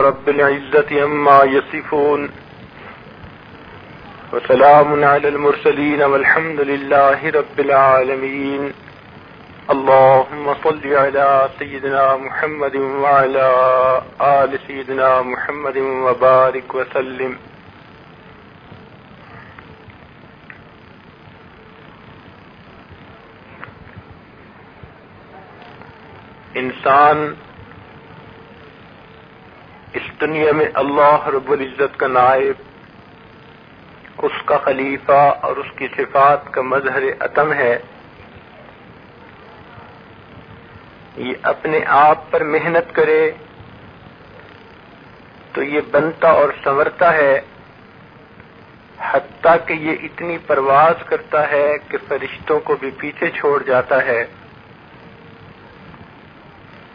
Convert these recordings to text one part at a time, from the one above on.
رب العزة عما يصفون وسلام على المرسلين والحمد لله رب العالمين. اللهم صل على سيدنا محمد وعلى آل سيدنا محمد وبارك وسلم. إنسان اس دنیا میں اللہ رب العزت کا نائب، اس کا خلیفہ اور اس کی صفات کا مظہر عتم ہے۔ یہ اپنے آپ پر محنت کرے تو یہ بنتا اور سنورتا ہے۔ حتیٰ کہ یہ اتنی پرواز کرتا ہے کہ فرشتوں کو بھی پیچھے چھوڑ جاتا ہے۔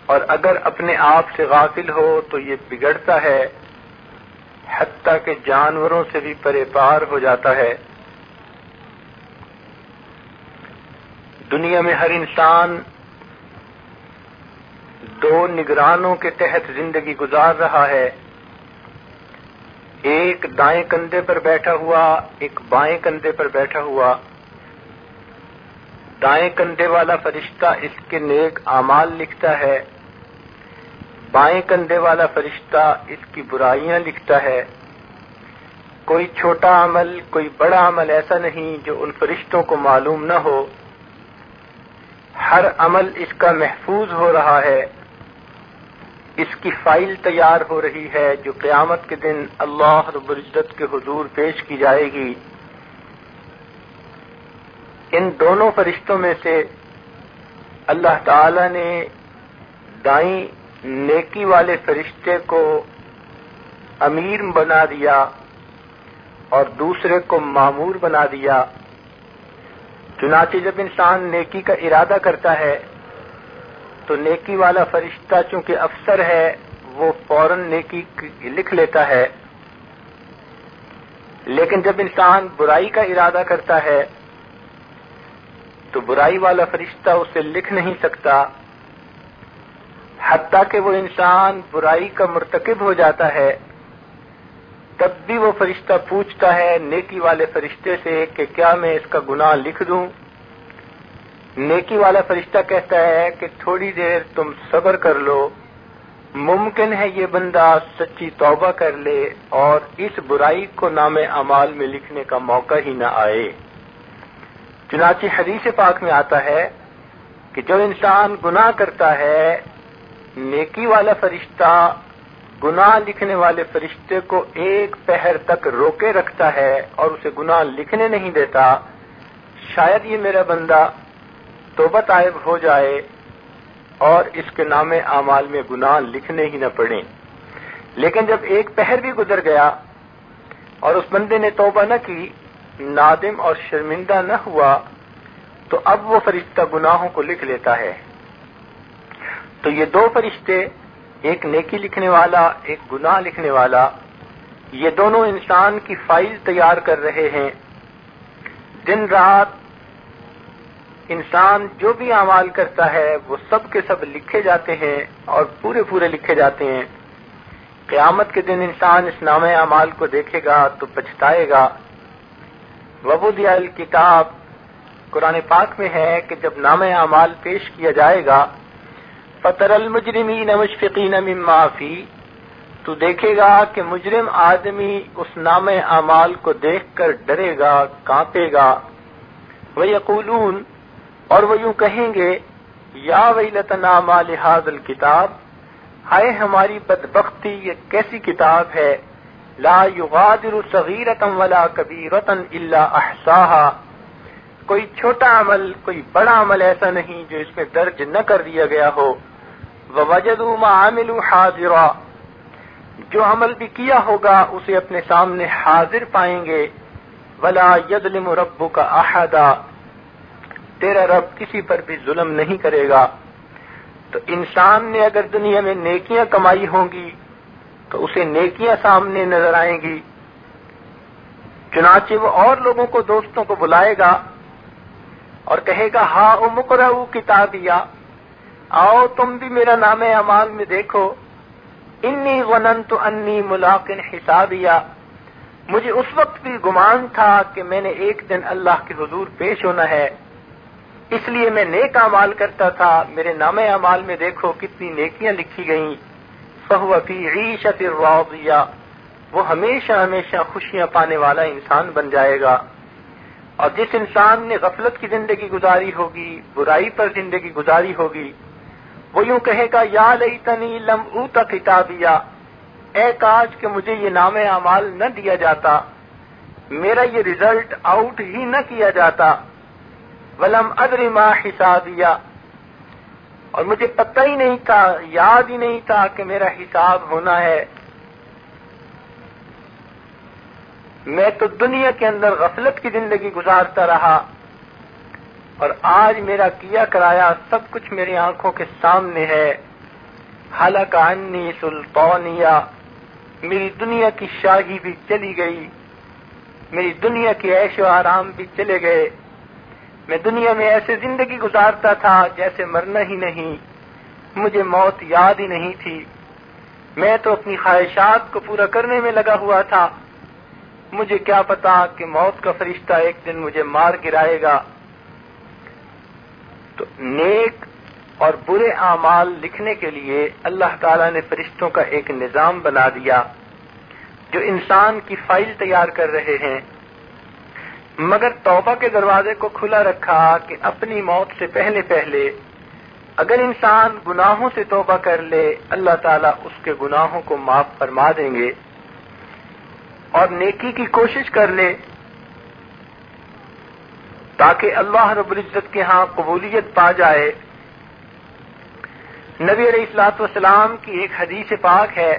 اور اگر اپنے آپ سے غافل ہو تو یہ بگڑتا ہے، حتیٰ کہ جانوروں سے بھی پرے پار ہو جاتا ہے۔ دنیا میں ہر انسان دو نگرانوں کے تحت زندگی گزار رہا ہے۔ ایک دائیں کندھے پر بیٹھا ہوا، ایک بائیں کندھے پر بیٹھا ہوا۔ دائیں کندھے والا فرشتہ اس کے نیک اعمال لکھتا ہے۔ بائیں کندھے والا فرشتہ اس کی برائیاں لکھتا ہے۔ کوئی چھوٹا عمل، کوئی بڑا عمل ایسا نہیں جو ان فرشتوں کو معلوم نہ ہو۔ ہر عمل اس کا محفوظ ہو رہا ہے۔ اس کی فائل تیار ہو رہی ہے جو قیامت کے دن اللہ رب العزت کے حضور پیش کی جائے گی۔ ان دونوں فرشتوں میں سے اللہ تعالی نے دائیں نیکی والے فرشتے کو امیر بنا دیا اور دوسرے کو معمور بنا دیا۔ چنانچہ جب انسان نیکی کا ارادہ کرتا ہے، تو نیکی والا فرشتہ چونکہ افسر ہے، وہ فوراً نیکی لکھ لیتا ہے۔ لیکن جب انسان برائی کا ارادہ کرتا ہے، تو برائی والا فرشتہ اسے لکھ نہیں سکتا۔ حتیٰ کہ وہ انسان برائی کا مرتکب ہو جاتا ہے۔ تب بھی وہ فرشتہ پوچھتا ہے نیکی والے فرشتے سے کہ کیا میں اس کا گناہ لکھ دوں؟ نیکی والا فرشتہ کہتا ہے کہ تھوڑی دیر تم صبر کر لو۔ ممکن ہے یہ بندہ سچی توبہ کر لے اور اس برائی کو نام امال میں لکھنے کا موقع ہی نہ آئے۔ چنانچہ حدیث پاک میں آتا ہے کہ جو انسان گناہ کرتا ہے نیکی والا فرشتہ، گناہ لکھنے والے فرشتے کو ایک پہر تک روکے رکھتا ہے اور اسے گناہ لکھنے نہیں دیتا۔ شاید یہ میرا بندہ توبہ طائب ہو جائے اور اس کے نام اعمال میں گناہ لکھنے ہی نہ پڑیں لیکن جب ایک پہر بھی گزر گیا اور اس بندے نے توبہ نہ کی، نادم اور شرمندہ نہ ہوا، تو اب وہ فرشتہ گناہوں کو لکھ لیتا ہے۔ تو یہ دو فرشتے، ایک نیکی لکھنے والا، ایک گناہ لکھنے والا، یہ دونوں انسان کی فائل تیار کر رہے ہیں۔ دن رات انسان جو بھی اعمال کرتا ہے، وہ سب کے سب لکھے جاتے ہیں اور پورے پورے لکھے جاتے ہیں۔ قیامت کے دن انسان اس نام اعمال کو دیکھے گا تو پچھتائے گا۔ وبود کتاب قرآن پاک میں ہے کہ جب نام اعمال پیش کیا جائے گا فطر المجرمین مشفقین مما فی۔ تو دیکھے گا کہ مجرم آدمی اس نام اعمال کو دیکھ کر ڈرے گا، کانپے گا۔ وہ یقولون اور وہ یوں کہیں گے، یا ویلت نام لحاظ الکتاب، ہائے ہماری بدبختی یہ کیسی کتاب ہے؟ لا یغادر صغیرتم ولا کبیرتن الا احصاها کوئی چھوٹا عمل، کوئی بڑا عمل ایسا نہیں جو اس میں درج نہ کر دیا گیا ہو۔ وجدوا ما عملوا حاضرا۔ جو عمل بھی کیا ہوگا، اسے اپنے سامنے حاضر پائیں گے۔ ولا یظلم ربک کا احدا تیرا رب کسی پر بھی ظلم نہیں کرے گا۔ تو انسان نے اگر دنیا میں نیکیاں کمائی ہوں گی، تو اسے نیکیاں سامنے نظر آئیں گی۔ چنانچہ وہ اور لوگوں کو دوستوں کو بلائے گا اور کہے گا ہاں امکرا کتابیا۔ آؤ تم بھی میرا نام امال میں دیکھو۔ انی غنن تو انی ملاقن حسابیا۔ مجھے اس وقت بھی گمان تھا کہ میں نے ایک دن اللہ کے حضور پیش ہونا ہے۔ اس لیے میں نیک امال کرتا تھا۔ میرے نام اعمال میں دیکھو کتنی نیکیاں لکھی گئیں۔ فہوفی عیشت راضیہ۔ وہ ہمیشہ ہمیشہ خوشیاں پانے والا انسان بن جائے گا۔ اور جس انسان نے غفلت کی زندگی گزاری ہوگی، برائی پر زندگی گزاری ہوگی وہ یوں کہے گا، یا لئی تنی لم اوتا کتابیا. اے کاش کہ مجھے یہ نام اعمال نہ دیا جاتا، میرا یہ ریزلٹ آؤٹ ہی نہ کیا جاتا، ولم ادر ما حسابیا۔ اور مجھے پتہ ہی نہیں تھا، یاد ہی نہیں تھا کہ میرا حساب ہونا ہے۔ میں تو دنیا کے اندر غفلت کی زندگی گزارتا رہا۔ اور آج میرا کیا کرایا، سب کچھ میری آنکھوں کے سامنے ہے۔ حالانکہ انی سلطانیہ، میری دنیا کی شاہی بھی چلی گئی۔ میری دنیا کی عیش و آرام بھی چلے گئے۔ میں دنیا میں ایسے زندگی گزارتا تھا جیسے مرنا ہی نہیں۔ مجھے موت یاد ہی نہیں تھی۔ میں تو اپنی خواہشات کو پورا کرنے میں لگا ہوا تھا۔ مجھے کیا پتا کہ موت کا فرشتہ ایک دن مجھے مار گرائے گا۔ تو نیک اور برے اعمال لکھنے کے لیے اللہ تعالی نے فرشتوں کا ایک نظام بنا دیا جو انسان کی فائل تیار کر رہے ہیں۔ مگر توبہ کے دروازے کو کھلا رکھا کہ اپنی موت سے پہلے پہلے اگر انسان گناہوں سے توبہ کر لے، اللہ تعالیٰ اس کے گناہوں کو معاف فرما دیں گے اور نیکی کی کوشش کر لے۔ تاکہ اللہ رب العزت کے ہاں قبولیت پا جائے۔ نبی علیہ السلاط والسلام کی ایک حدیث پاک ہے۔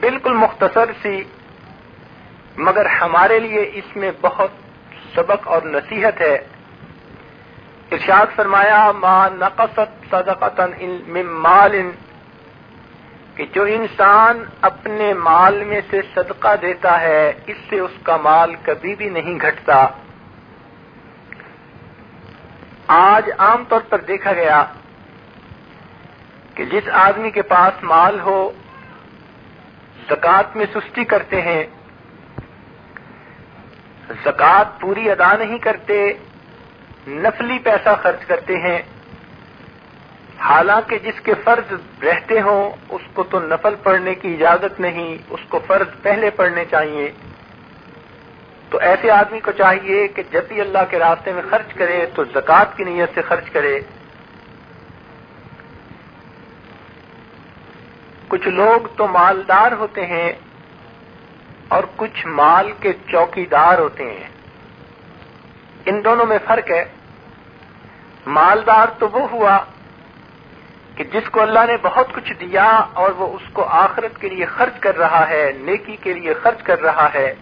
بالکل مختصر سی، مگر ہمارے لیے اس میں بہت سبق اور نصیحت ہے۔ ارشاد فرمایا، ما نقصت صدقتا من مال کہ جو انسان اپنے مال میں سے صدقہ دیتا ہے، اس سے اس کا مال کبھی بھی نہیں گھٹتا۔ آج عام طور پر دیکھا گیا کہ جس آدمی کے پاس مال ہو زکات میں سستی کرتے ہیں زکات پوری ادا نہیں کرتے، نفلی پیسہ خرچ کرتے ہیں، حالانکہ جس کے فرض رہتے ہوں، اس کو تو نفل پڑھنے کی اجازت نہیں، اس کو فرض پہلے پڑھنے چاہیے۔ تو ایسے آدمی کو چاہیے کہ جب بھی اللہ کے راستے میں خرچ کرے تو زکوٰۃ کی نیت سے خرچ کرے۔ کچھ لوگ تو مالدار ہوتے ہیں اور کچھ مال کے چوکی دار ہوتے ہیں۔ ان دونوں میں فرق ہے۔ مالدار تو وہ ہوا کہ جس کو اللہ نے بہت کچھ دیا اور وہ اس کو آخرت کے لیے خرچ کر رہا ہے، نیکی کے لیے خرچ کر رہا ہے۔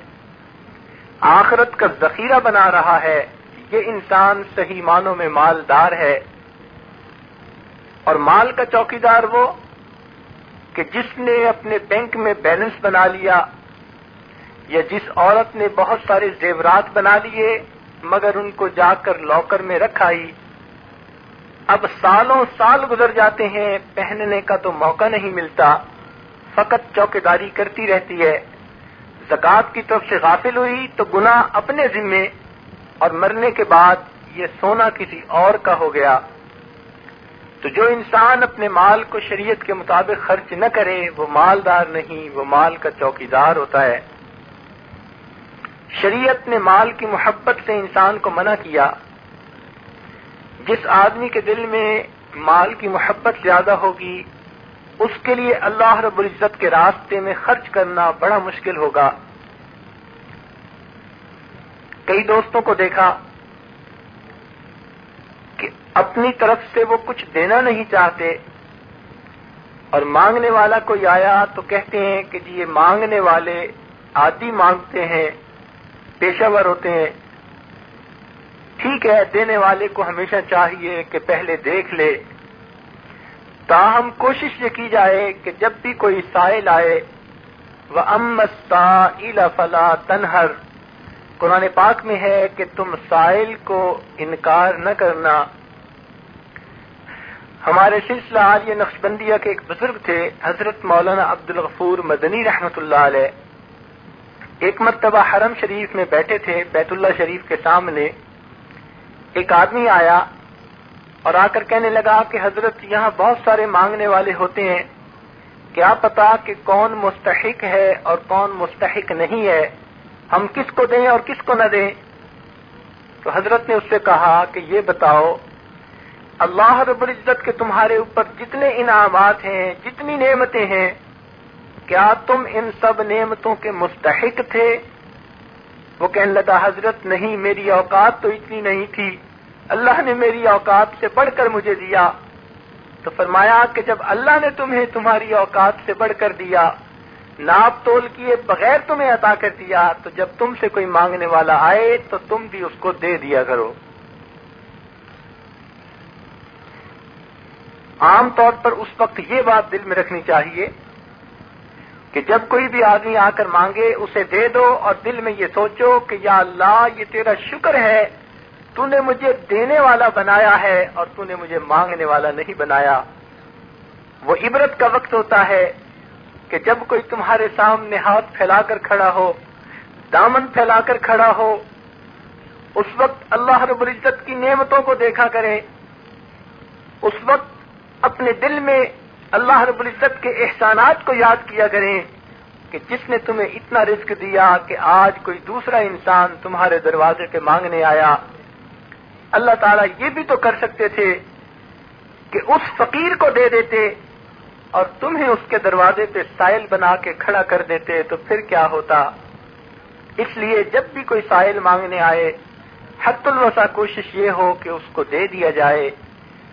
آخرت کا ذخیرہ بنا رہا ہے یہ انسان صحیح معنوں میں مالدار ہے۔ اور مال کا چوکیدار وہ کہ جس نے اپنے بینک میں بیلنس بنا لیا یا جس عورت نے بہت سارے زیورات بنا لیے مگر ان کو جا کر لاکر میں رکھائی اب سالوں سال گزر جاتے ہیں، پہننے کا تو موقع نہیں ملتا، فقط چوکیداری کرتی رہتی ہے۔ زکات کی طرف سے غافل ہوئی تو گنا اپنے ذمے اور مرنے کے بعد یہ سونا کسی اور کا ہو گیا۔ تو جو انسان اپنے مال کو شریعت کے مطابق خرچ نہ کرے، وہ مالدار نہیں، وہ مال کا چوکیدار ہوتا ہے۔ شریعت نے مال کی محبت سے انسان کو منع کیا۔ جس آدمی کے دل میں مال کی محبت زیادہ ہوگی اس کے لیے اللہ رب العزت کے راستے میں خرچ کرنا بڑا مشکل ہوگا۔ کئی دوستوں کو دیکھا کہ اپنی طرف سے وہ کچھ دینا نہیں چاہتے اور مانگنے والا کوئی آیا تو کہتے ہیں کہ جی یہ مانگنے والے آدھی مانگتے ہیں، پیشہ ور ہوتے ہیں۔ ٹھیک ہے، دینے والے کو ہمیشہ چاہیے کہ پہلے دیکھ لے۔ تاہم کوشش یہ کی جائے کہ جب بھی کوئی سائل آئے وہ امستا فلا تنہر قرآن پاک میں ہے کہ تم سائل کو انکار نہ کرنا۔ ہمارے سلسلہ عالیہ نقشبندیہ کے ایک بزرگ تھے، حضرت مولانا عبد الغفور مدنی رحمت اللہ علیہ۔ ایک مرتبہ حرم شریف میں بیٹھے تھے، بیت اللہ شریف کے سامنے۔ ایک آدمی آیا اور آ کر کہنے لگا کہ حضرت یہاں بہت سارے مانگنے والے ہوتے ہیں۔ کیا پتا کہ کون مستحق ہے اور کون مستحق نہیں ہے۔ ہم کس کو دیں اور کس کو نہ دیں؟ تو حضرت نے اس سے کہا کہ یہ بتاؤ، اللہ رب العزت کے تمہارے اوپر جتنے انعامات ہیں، جتنی نعمتیں ہیں، کیا تم ان سب نعمتوں کے مستحق تھے؟ وہ کہنے لگا، حضرت نہیں، میری اوقات تو اتنی نہیں تھی۔ اللہ نے میری اوقات سے بڑھ کر مجھے دیا۔ تو فرمایا کہ جب اللہ نے تمہیں تمہاری اوقات سے بڑھ کر دیا، ناپ تول کیے بغیر تمہیں عطا کر دیا، تو جب تم سے کوئی مانگنے والا آئے، تو تم بھی اس کو دے دیا کرو۔ عام طور پر اس وقت یہ بات دل میں رکھنی چاہیے کہ جب کوئی بھی آدمی آ کر مانگے، اسے دے دو اور دل میں یہ سوچو کہ یا اللہ، یہ تیرا شکر ہے تو نے مجھے دینے والا بنایا ہے اور تو نے مجھے مانگنے والا نہیں بنایا۔ وہ عبرت کا وقت ہوتا ہے کہ جب کوئی تمہارے سامنے ہاتھ پھیلا کر کھڑا ہو، دامن پھیلا کر کھڑا ہو، اس وقت اللہ رب العزت کی نعمتوں کو دیکھا کریں اس وقت اپنے دل میں اللہ رب العزت کے احسانات کو یاد کیا کریں کہ جس نے تمہیں اتنا رزق دیا کہ آج کوئی دوسرا انسان تمہارے دروازے پہ مانگنے آیا۔ اللہ تعالیٰ یہ بھی تو کر سکتے تھے کہ اس فقیر کو دے دیتے اور تمہیں اس کے دروازے پہ سائل بنا کے کھڑا کر دیتے تو پھر کیا ہوتا؟ اس لیے جب بھی کوئی سائل مانگنے آئے حت الوسا کوشش یہ ہو کہ اس کو دے دیا جائے۔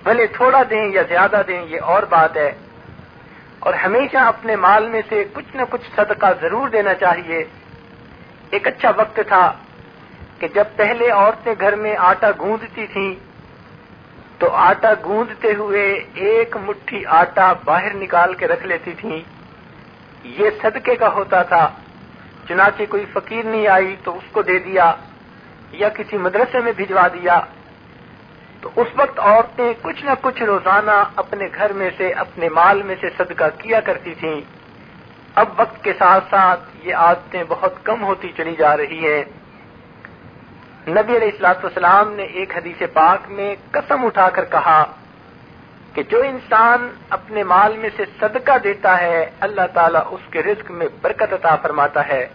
بھلے تھوڑا دیں یا زیادہ دیں، یہ اور بات ہے۔ اور ہمیشہ اپنے مال میں سے کچھ نہ کچھ صدقہ ضرور دینا چاہیے۔ ایک اچھا وقت تھا۔ کہ جب پہلے عورتیں گھر میں آٹا گوندتی تھیں، تو آٹا گوندتے ہوئے ایک مٹھی آٹا باہر نکال کے رکھ لیتی تھیں۔ یہ صدقے کا ہوتا تھا۔ چنانچہ کوئی فقیر نہیں آئی تو اس کو دے دیا یا کسی مدرسے میں بھجوا دیا۔ تو اس وقت عورتیں کچھ نہ کچھ روزانہ اپنے گھر میں سے، اپنے مال میں سے صدقہ کیا کرتی تھیں۔ اب وقت کے ساتھ ساتھ یہ عادتیں بہت کم ہوتی چلی جا رہی ہیں۔ نبی علیہ السلاط والسلام نے ایک حدیث پاک میں قسم اٹھا کر کہا کہ جو انسان اپنے مال میں سے صدقہ دیتا ہے، اللہ تعالیٰ اس کے رزق میں برکت عطا فرماتا ہے۔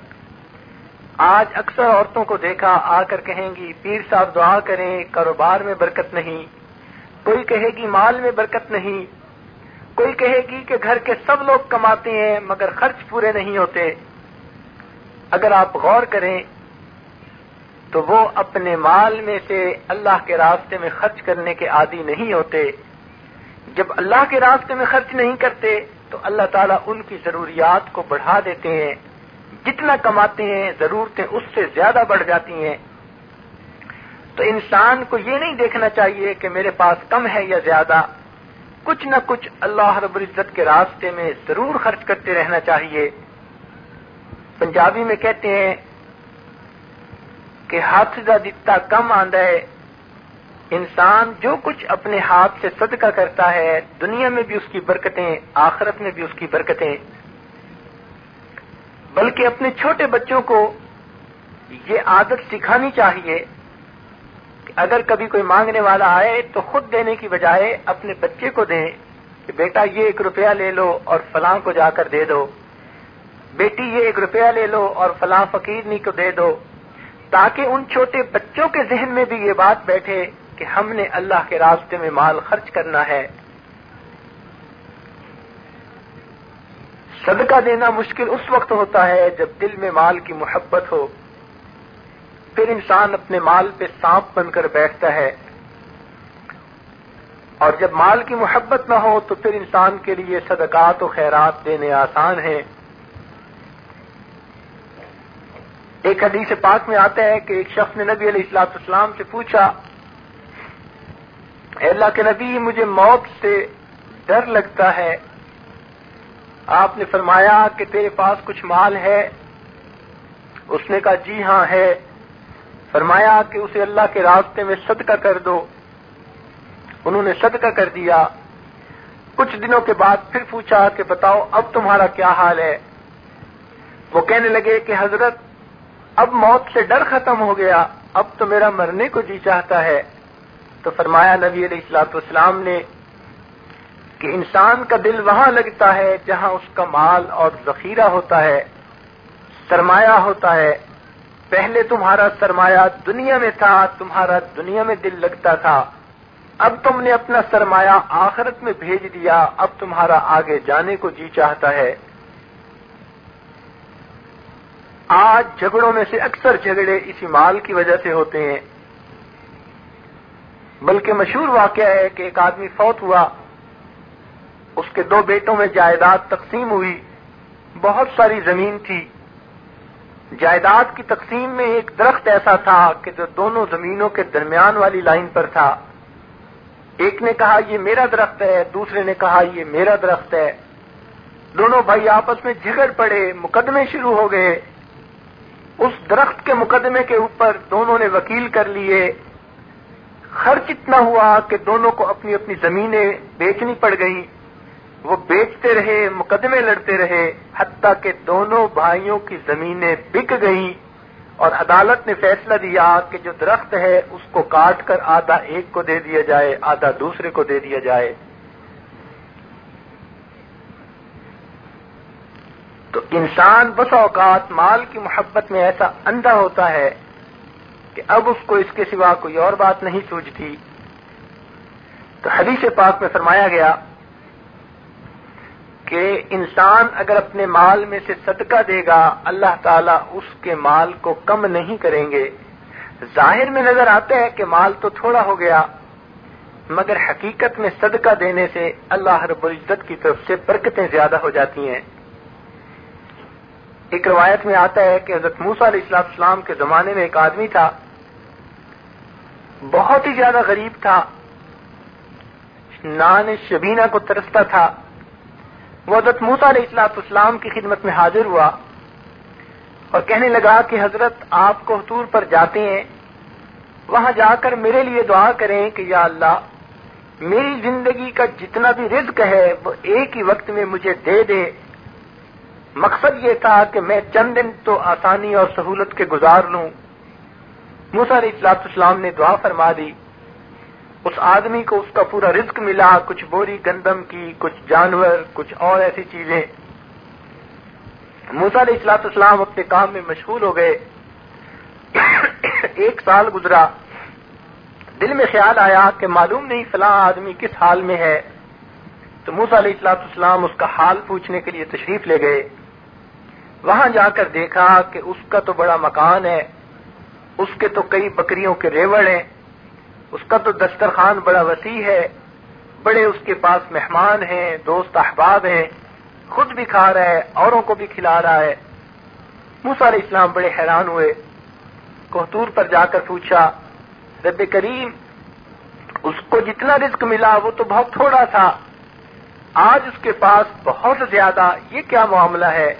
آج اکثر عورتوں کو دیکھا، آ کر کہیں گی، پیر صاحب دعا کریں، کاروبار میں برکت نہیں۔ کوئی کہے گی، مال میں برکت نہیں۔ کوئی کہے گی کہ گھر کے سب لوگ کماتے ہیں، مگر خرچ پورے نہیں ہوتے۔ اگر آپ غور کریں تو وہ اپنے مال میں سے اللہ کے راستے میں خرچ کرنے کے عادی نہیں ہوتے۔ جب اللہ کے راستے میں خرچ نہیں کرتے، تو اللہ تعالیٰ ان کی ضروریات کو بڑھا دیتے ہیں۔ جتنا کماتے ہیں، ضرورتیں اس سے زیادہ بڑھ جاتی ہیں۔ تو انسان کو یہ نہیں دیکھنا چاہیے کہ میرے پاس کم ہے یا زیادہ۔ کچھ نہ کچھ اللہ رب العزت کے راستے میں ضرور خرچ کرتے رہنا چاہیے۔ پنجابی میں کہتے ہیں کہ ہاتھ کا دتا کم آندا ہے۔ انسان جو کچھ اپنے ہاتھ سے صدقہ کرتا ہے، دنیا میں بھی اس کی برکتیں، آخرت میں بھی اس کی برکتیں۔ بلکہ اپنے چھوٹے بچوں کو یہ عادت سکھانی چاہیے کہ اگر کبھی کوئی مانگنے والا آئے تو خود دینے کی بجائے اپنے بچے کو دیں کہ بیٹا یہ ایک روپیہ لے لو اور فلاں کو جا کر دے دو۔ بیٹی یہ ایک روپیہ لے لو اور فلاں فقیرنی کو دے دو۔ تاکہ ان چھوٹے بچوں کے ذہن میں بھی یہ بات بیٹھے کہ ہم نے اللہ کے راستے میں مال خرچ کرنا ہے۔ صدقہ دینا مشکل اس وقت ہوتا ہے جب دل میں مال کی محبت ہو۔ پھر انسان اپنے مال پہ سانپ بن کر بیٹھتا ہے۔ اور جب مال کی محبت نہ ہو تو پھر انسان کے لیے صدقات و خیرات دینے آسان ہیں۔ ایک حدیث پاک میں آتا ہے کہ ایک شخص نے نبی علیہ السلاط اسلام سے پوچھا، اے اللہ کے نبی، مجھے موت سے ڈر لگتا ہے۔ آپ نے فرمایا کہ تیرے پاس کچھ مال ہے۔ اس نے کہا جی ہاں ہے۔ فرمایا کہ اسے اللہ کے راستے میں صدقہ کر دو۔ انہوں نے صدقہ کر دیا۔ کچھ دنوں کے بعد پھر پوچھا کہ بتاؤ، اب تمہارا کیا حال ہے؟ وہ کہنے لگے کہ حضرت اب موت سے ڈر ختم ہو گیا، اب تو میرا مرنے کو جی چاہتا ہے۔ تو فرمایا نبی علیہ السلاط والسلام نے کہ انسان کا دل وہاں لگتا ہے جہاں اس کا مال اور ذخیرہ ہوتا ہے، سرمایہ ہوتا ہے۔ پہلے تمہارا سرمایہ دنیا میں تھا، تمہارا دنیا میں دل لگتا تھا۔ اب تم نے اپنا سرمایہ آخرت میں بھیج دیا، اب تمہارا آگے جانے کو جی چاہتا ہے۔ آج جھگڑوں میں سے اکثر جھگڑے اسی مال کی وجہ سے ہوتے ہیں۔ بلکہ مشہور واقعہ ہے کہ ایک آدمی فوت ہوا، اس کے دو بیٹوں میں جائیداد تقسیم ہوئی، بہت ساری زمین تھی۔ جائیداد کی تقسیم میں ایک درخت ایسا تھا کہ جو دونوں زمینوں کے درمیان والی لائن پر تھا۔ ایک نے کہا، یہ میرا درخت ہے دوسرے نے کہا، یہ میرا درخت ہے دونوں بھائی آپس میں جھگڑ پڑے، مقدمے شروع ہو گئے۔ اس درخت کے مقدمے کے اوپر دونوں نے وکیل کر لیے۔ خرچ اتنا ہوا کہ دونوں کو اپنی اپنی زمینیں بیچنی پڑ گئیں۔ وہ بیچتے رہے، مقدمے لڑتے رہے، حتیٰ کہ دونوں بھائیوں کی زمینیں بک گئیں۔ اور عدالت نے فیصلہ دیا کہ جو درخت ہے، اس کو کاٹ کر آدھا ایک کو دے دیا جائے، آدھا دوسرے کو دے دیا جائے۔ تو انسان بس اوقات مال کی محبت میں ایسا اندھا ہوتا ہے کہ اب اس کو اس کے سوا کوئی اور بات نہیں سوچتی۔ تو حدیث پاک میں فرمایا گیا کہ انسان اگر اپنے مال میں سے صدقہ دے گا، اللہ تعالیٰ اس کے مال کو کم نہیں کریں گے۔ ظاہر میں نظر آتا ہے کہ مال تو تھوڑا ہو گیا، مگر حقیقت میں صدقہ دینے سے اللہ رب العزت کی طرف سے برکتیں زیادہ ہو جاتی ہیں۔ ایک روایت میں آتا ہے کہ حضرت موسا علیہ السلام کے زمانے میں ایک آدمی تھا، بہت ہی زیادہ غریب تھا، نان شبینہ کو ترستا تھا۔ وہ حضرت موسا علیہ السلاط اسلام کی خدمت میں حاضر ہوا اور کہنے لگا کہ حضرت آپ کو حضور پر جاتے ہیں، وہاں جا کر میرے لیے دعا کریں کہ یا اللہ، میری زندگی کا جتنا بھی رزق ہے وہ ایک ہی وقت میں مجھے دے دے۔ مقصد یہ تھا کہ میں چند دن تو آسانی اور سہولت کے گزار لوں۔ موسا علیہ السلاط اسلام نے دعا فرما دی۔ اس آدمی کو اس کا پورا رزق ملا، کچھ بوری گندم کی، کچھ جانور، کچھ اور ایسی چیزیں۔ موسا علیہ السلاط اسلام اپنے کام میں مشغول ہو گئے۔ ایک سال گزرا۔ دل میں خیال آیا کہ معلوم نہیں فلاں آدمی کس حال میں ہے۔ تو موسا علیہ السلاط اسلام اس کا حال پوچھنے کے لیے تشریف لے گئے۔ وہاں جا کر دیکھا کہ اس کا تو بڑا مکان ہے، اس کے تو کئی بکریوں کے ریوڑ ہیں، اس کا تو دسترخوان بڑا وسیع ہے، بڑے اس کے پاس مہمان ہیں، دوست احباب ہیں، خود بھی کھا رہا ہے، اوروں کو بھی کھلا رہا ہے۔ موسا علیہ السلام بڑے حیران ہوئے۔ کوہتور پر جا کر پوچھا، رب کریم، اس کو جتنا رزق ملا وہ تو بہت تھوڑا تھا۔ آج اس کے پاس بہت زیادہ، یہ کیا معاملہ ہے؟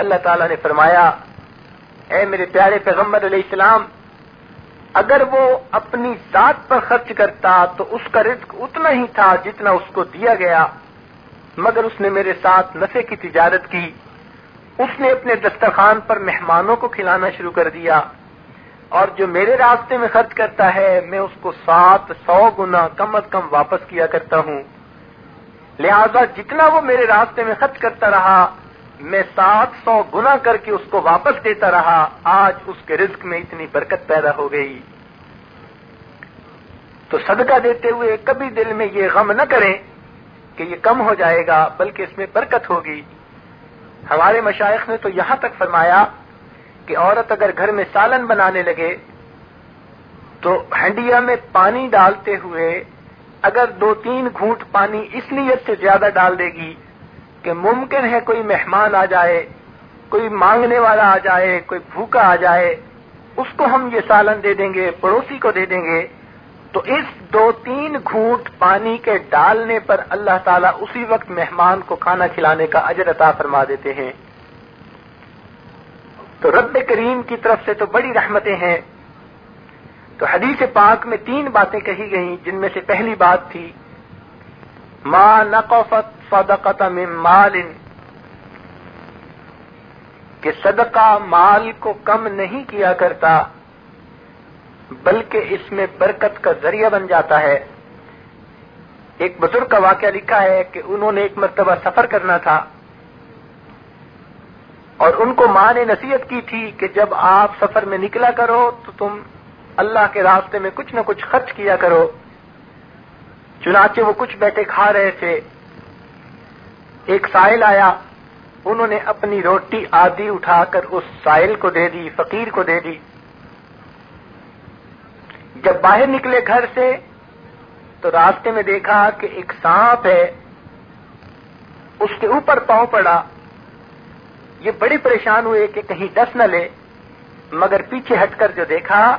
اللہ تعالیٰ نے فرمایا، اے میرے پیارے پیغمبر علیہ السلام، اگر وہ اپنی ذات پر خرچ کرتا تو اس کا رزق اتنا ہی تھا جتنا اس کو دیا گیا۔ مگر اس نے میرے ساتھ نفے کی تجارت کی۔ اس نے اپنے دسترخوان پر مہمانوں کو کھلانا شروع کر دیا۔ اور جو میرے راستے میں خرچ کرتا ہے، میں اس کو سات سو گنا کم از کم واپس کیا کرتا ہوں۔ لہذا جتنا وہ میرے راستے میں خرچ کرتا رہا میں سات سو گنا کر کے اس کو واپس دیتا رہا، آج اس کے رزق میں اتنی برکت پیدا ہو گئی۔ تو صدقہ دیتے ہوئے کبھی دل میں یہ غم نہ کریں کہ یہ کم ہو جائے گا، بلکہ اس میں برکت ہوگی۔ ہمارے مشائق نے تو یہاں تک فرمایا کہ عورت اگر گھر میں سالن بنانے لگے تو ہنڈیا میں پانی ڈالتے ہوئے اگر دو تین گھونٹ پانی اس نیت سے زیادہ ڈال دے گی کہ ممکن ہے کوئی مہمان آ جائے، کوئی مانگنے والا آ جائے، کوئی بھوکا آ جائے، اس کو ہم یہ سالن دے دیں گے، پڑوسی کو دے دیں گے، تو اس دو تین گھونٹ پانی کے ڈالنے پر اللہ تعالیٰ اسی وقت مہمان کو کھانا کھلانے کا اجر عطا فرما دیتے ہیں۔ تو رب کریم کی طرف سے تو بڑی رحمتیں ہیں۔ تو حدیث پاک میں تین باتیں کہی گئیں، جن میں سے پہلی بات تھی ما نقفت صدقت من مال کہ صدقہ مال کو کم نہیں کیا کرتا بلکہ اس میں برکت کا ذریعہ بن جاتا ہے۔ ایک بزرگ کا واقعہ لکھا ہے کہ انہوں نے ایک مرتبہ سفر کرنا تھا اور ان کو ماں نے نصیحت کی تھی کہ جب آپ سفر میں نکلا کرو تو تم اللہ کے راستے میں کچھ نہ کچھ خرچ کیا کرو۔ چنانچہ وہ کچھ بیٹھے کھا رہے تھے۔ ایک سائل آیا۔ انہوں نے اپنی روٹی آدھی اٹھا کر اس سائل کو دے دی، فقیر کو دے دی۔ جب باہر نکلے گھر سے تو راستے میں دیکھا کہ ایک سانپ ہے۔ اس کے اوپر پاؤں پڑا۔ یہ بڑی پریشان ہوئے کہ کہیں ڈس نہ لے۔ مگر پیچھے ہٹ کر جو دیکھا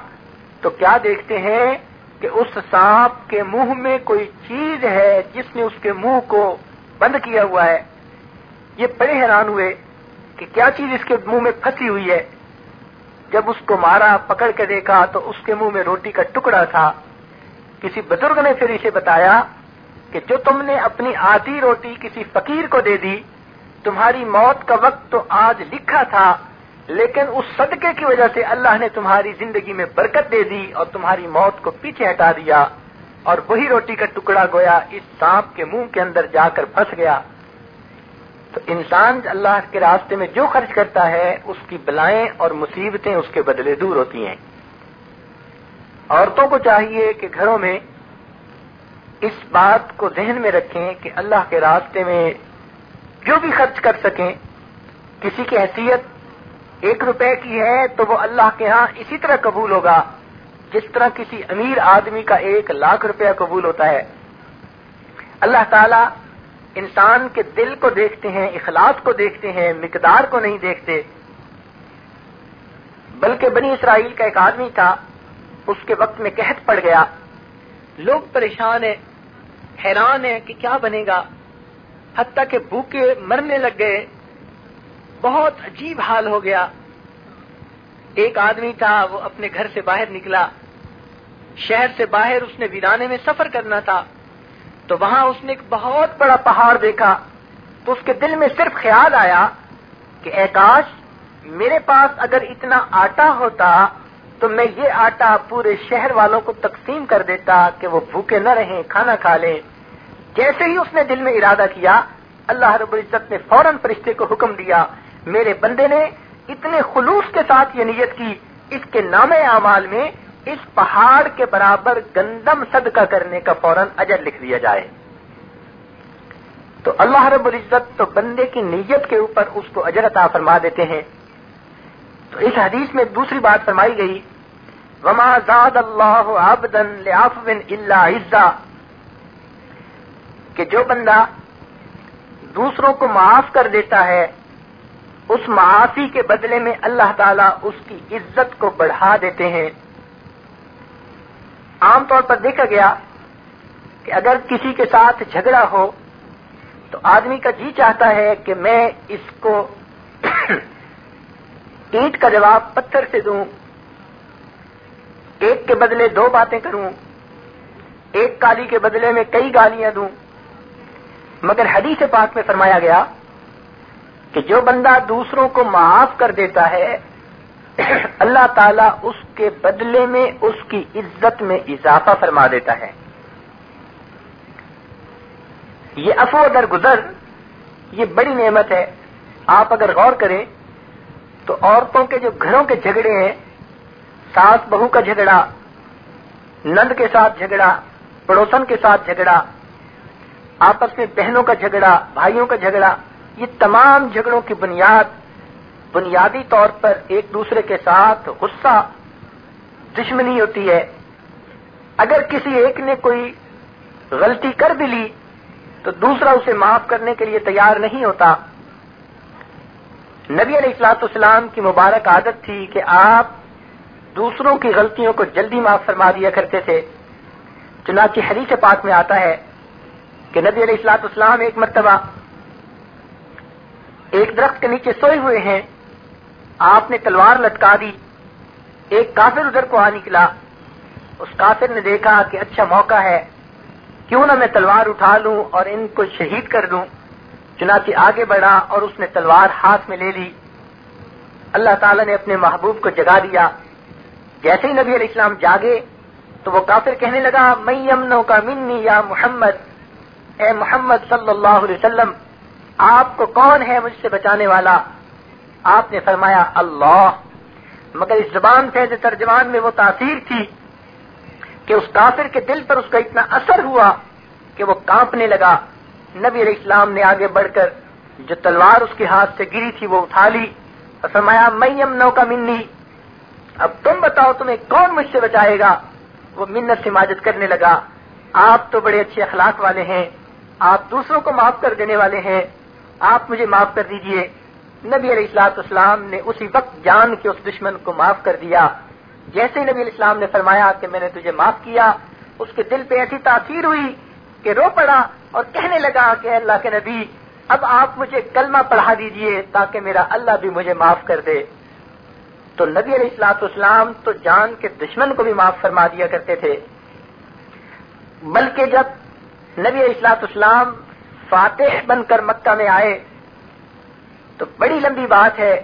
تو کیا دیکھتے ہیں؟ کہ اس سانپ کے منہ میں کوئی چیز ہے جس نے اس کے منہ کو بند کیا ہوا ہے۔ یہ بڑے حیران ہوئے کہ کیا چیز اس کے منہ میں پھنسی ہوئی ہے۔ جب اس کو مارا، پکڑ کے دیکھا تو اس کے منہ میں روٹی کا ٹکڑا تھا۔ کسی بزرگ نے پھر اسے بتایا کہ جو تم نے اپنی آدھی روٹی کسی فقیر کو دے دی، تمہاری موت کا وقت تو آج لکھا تھا۔ لیکن اس صدقے کی وجہ سے اللہ نے تمہاری زندگی میں برکت دے دی اور تمہاری موت کو پیچھے ہٹا دیا اور وہی روٹی کا ٹکڑا گویا اس سانپ کے منہ کے اندر جا کر پھنس گیا۔ تو انسان اللہ کے راستے میں جو خرچ کرتا ہے، اس کی بلائیں اور مصیبتیں اس کے بدلے دور ہوتی ہیں۔ عورتوں کو چاہیے کہ گھروں میں اس بات کو ذہن میں رکھیں کہ اللہ کے راستے میں جو بھی خرچ کر سکیں، کسی کی حیثیت ایک روپے کی ہے تو وہ اللہ کے ہاں اسی طرح قبول ہوگا، جس طرح کسی امیر آدمی کا ایک لاکھ روپیہ قبول ہوتا ہے۔ اللہ تعالی انسان کے دل کو دیکھتے ہیں، اخلاص کو دیکھتے ہیں، مقدار کو نہیں دیکھتے۔ بلکہ بنی اسرائیل کا ایک آدمی تھا، اس کے وقت میں قحط پڑ گیا۔ لوگ پریشان ہیں، حیران ہیں کہ کیا بنے گا۔ حتیٰ کہ بھوکے مرنے لگ گئے۔ بہت عجیب حال ہو گیا۔ ایک آدمی تھا، وہ اپنے گھر سے باہر نکلا۔ شہر سے باہر اس نے ویرانے میں سفر کرنا تھا۔ تو وہاں اس نے ایک بہت بڑا پہاڑ دیکھا۔ تو اس کے دل میں صرف خیال آیا کہ، اے کاش، میرے پاس اگر اتنا آٹا ہوتا، تو میں یہ آٹا پورے شہر والوں کو تقسیم کر دیتا کہ وہ بھوکے نہ رہیں، کھانا کھا لیں۔ جیسے ہی اس نے دل میں ارادہ کیا، اللہ رب العزت نے فوراً فرشتے کو حکم دیا۔ میرے بندے نے اتنے خلوص کے ساتھ یہ نیت کی، اس کے نام اعمال میں اس پہاڑ کے برابر گندم صدقہ کرنے کا فوراً اجر لکھ دیا جائے۔ تو اللہ رب العزت تو بندے کی نیت کے اوپر اس کو اجر عطا فرما دیتے ہیں۔ تو اس حدیث میں دوسری بات فرمائی گئی۔ وما زاد اللہ آبدن اللہ عزا۔ کہ جو بندہ دوسروں کو معاف کر دیتا ہے اس معافی کے بدلے میں اللہ تعالیٰ اس کی عزت کو بڑھا دیتے ہیں۔ عام طور پر دیکھا گیا کہ اگر کسی کے ساتھ جھگڑا ہو تو آدمی کا جی چاہتا ہے کہ میں اس کو اینٹ کا جواب پتھر سے دوں، ایک کے بدلے دو باتیں کروں، ایک کالی کے بدلے میں کئی گالیاں دوں۔ مگر حدیث پاک میں فرمایا گیا کہ جو بندہ دوسروں کو معاف کر دیتا ہے، اللہ تعالیٰ اس کے بدلے میں اس کی عزت میں اضافہ فرما دیتا ہے۔ یہ افو در گزر، یہ بڑی نعمت ہے۔ آپ اگر غور کریں تو عورتوں کے جو گھروں کے جھگڑے ہیں، ساس بہو کا جھگڑا، نند کے ساتھ جھگڑا، پڑوسن کے ساتھ جھگڑا، آپس میں بہنوں کا جھگڑا، بھائیوں کا جھگڑا یہ تمام جھگڑوں کی بنیاد، بنیادی طور پر ایک دوسرے کے ساتھ غصہ، دشمنی ہوتی ہے۔ اگر کسی ایک نے کوئی غلطی کر بھی لی، تو دوسرا اسے معاف کرنے کے لیے تیار نہیں ہوتا۔ نبی علیہ السلاط اسلام کی مبارک عادت تھی کہ آپ دوسروں کی غلطیوں کو جلدی معاف فرما دیا کرتے تھے۔ چنانچہ حدیث پاک میں آتا ہے کہ نبی علیہ السلاط اسلام ایک مرتبہ ایک درخت کے نیچے سوئے ہوئے ہیں۔ آپ نے تلوار لٹکا دی۔ ایک کافر ادھر کو آ نکلا۔ اس کافر نے دیکھا کہ اچھا موقع ہے۔ کیوں نہ میں تلوار اٹھا لوں اور ان کو شہید کر دوں۔ چنانچہ آگے بڑھا اور اس نے تلوار ہاتھ میں لے لی۔ اللہ تعالیٰ نے اپنے محبوب کو جگا دیا۔ جیسے ہی نبی علیہ السلام جاگے تو وہ کافر کہنے لگا میں یمنوں کا منی یا محمد؟ اے محمد صلی اللہ علیہ وسلم آپ کو کون ہے مجھ سے بچانے والا؟ آپ نے فرمایا، اللہ۔ مگر اس زبان فیض ترجمان میں وہ تاثیر تھی کہ اس کافر کے دل پر اس کا اتنا اثر ہوا کہ وہ کانپنے لگا۔ نبی علیہ السلام نے آگے بڑھ کر جو تلوار اس کے ہاتھ سے گری تھی وہ اٹھا لی اور فرمایا میں یمنوں کا منی؟ اب تم بتاؤ، تمہیں کون مجھ سے بچائے گا؟ وہ منت سے ماجد کرنے لگا۔ آپ تو بڑے اچھے اخلاق والے ہیں، آپ دوسروں کو معاف کر دینے والے ہیں۔ آپ مجھے معاف کر دیجیے۔ نبی علیہ السلاط اسلام نے اسی وقت جان کے اس دشمن کو معاف کر دیا۔ جیسے ہی نبی علیہ السلام نے فرمایا کہ میں نے تجھے معاف کیا، اس کے دل پہ ایسی تاثیر ہوئی کہ رو پڑا اور کہنے لگا کہ اللہ کے نبی، اب آپ مجھے کلمہ پڑھا دیجیے تاکہ میرا اللہ بھی مجھے معاف کر دے۔ تو نبی علیہ السلاط اسلام تو جان کے دشمن کو بھی معاف فرما دیا کرتے تھے۔ بلکہ جب نبی علیہ السلاط اسلام فاتح بن کر مکہ میں آئے۔ تو بڑی لمبی بات ہے۔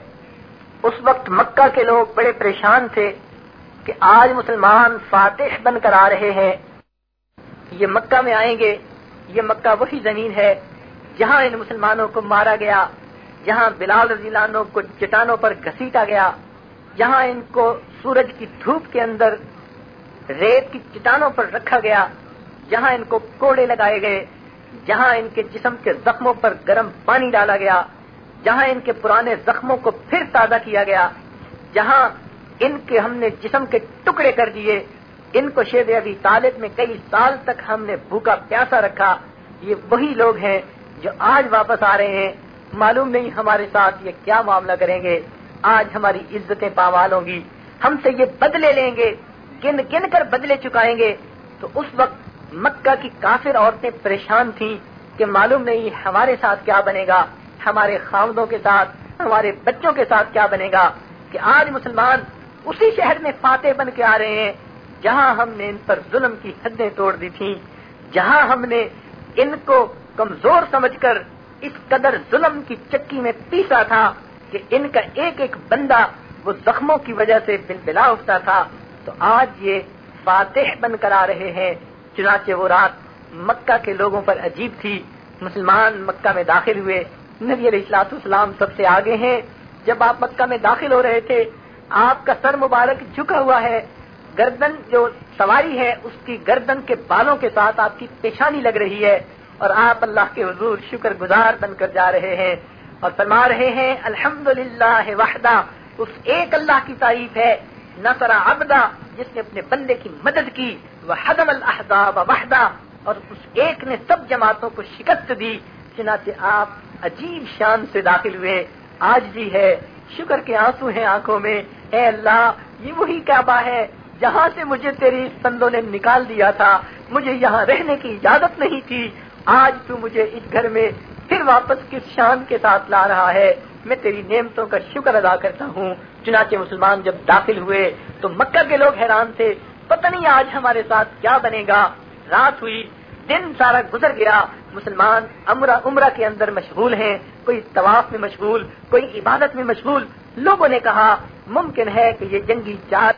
اس وقت مکہ کے لوگ بڑے پریشان تھے کہ آج مسلمان فاتح بن کر آ رہے ہیں۔ یہ مکہ میں آئیں گے۔ یہ مکہ وہی زمین ہے جہاں ان مسلمانوں کو مارا گیا، جہاں بلال رضی اللہ عنہ کو چٹانوں پر گھسیٹا گیا، جہاں ان کو سورج کی دھوپ کے اندر ریت کی چٹانوں پر رکھا گیا، جہاں ان کو کوڑے لگائے گئے۔ جہاں ان کے جسم کے زخموں پر گرم پانی ڈالا گیا، جہاں ان کے پرانے زخموں کو پھر تازہ کیا گیا، جہاں ان کے ہم نے جسم کے ٹکڑے کر دیے، ان کو شیب ابھی طالب میں کئی سال تک ہم نے بھوکا پیاسا رکھا۔ یہ وہی لوگ ہیں جو آج واپس آ رہے ہیں۔ معلوم نہیں ہمارے ساتھ یہ کیا معاملہ کریں گے۔ آج ہماری عزتیں پامال ہوں گی۔ ہم سے یہ بدلے لیں گے۔ گن گن کر بدلے چکائیں گے۔ تو اس وقت مکہ کی کافر عورتیں پریشان تھیں کہ معلوم نہیں ہمارے ساتھ کیا بنے گا، ہمارے خامدوں کے ساتھ، ہمارے بچوں کے ساتھ کیا بنے گا کہ آج مسلمان اسی شہر میں فاتح بن کے آ رہے ہیں، جہاں ہم نے ان پر ظلم کی حدیں توڑ دی تھیں، جہاں ہم نے ان کو کمزور سمجھ کر اس قدر ظلم کی چکی میں پیسا تھا کہ ان کا ایک ایک بندہ وہ زخموں کی وجہ سے بل بلا اٹھتا تھا۔ تو آج یہ فاتح بن کر آ رہے ہیں۔ چنانچہ وہ رات مکہ کے لوگوں پر عجیب تھی۔ مسلمان مکہ میں داخل ہوئے۔ نبی علیہ السلاط اسلام سب سے آگے ہیں۔ جب آپ مکہ میں داخل ہو رہے تھے، آپ کا سر مبارک جھکا ہوا ہے۔ گردن جو سواری ہے، اس کی گردن کے بالوں کے ساتھ آپ کی پیشانی لگ رہی ہے اور آپ اللہ کے حضور شکر گزار بن کر جا رہے ہیں اور فرما رہے ہیں الحمد للہ وحدہ، اس ایک اللہ کی تعریف ہے۔ نسرا ابدا جس نے اپنے بندے کی مدد کی۔ وہ حدم الحداب وحدہ اور اس ایک نے سب جماعتوں کو شکست دی چنانچہ آپ عجیب شان سے داخل ہوئے۔ آج بھی ہے، شکر کے آنسو ہیں آنکھوں میں۔ اے اللہ، یہ وہی کعبہ ہے جہاں سے مجھے تیری سندوں نے نکال دیا تھا۔ مجھے یہاں رہنے کی اجازت نہیں تھی۔ آج تو مجھے اس گھر میں پھر واپس کس شان کے ساتھ لا رہا ہے۔ میں تیری نعمتوں کا شکر ادا کرتا ہوں۔ چنانچہ مسلمان جب داخل ہوئے تو مکہ کے لوگ حیران تھے۔ پتہ نہیں آج ہمارے ساتھ کیا بنے گا۔ رات ہوئی، دن سارا گزر گیا۔ مسلمان عمرہ عمرہ کے اندر مشغول ہیں۔ کوئی طواف میں مشغول، کوئی عبادت میں مشغول۔ لوگوں نے کہا، ممکن ہے کہ یہ جنگی چار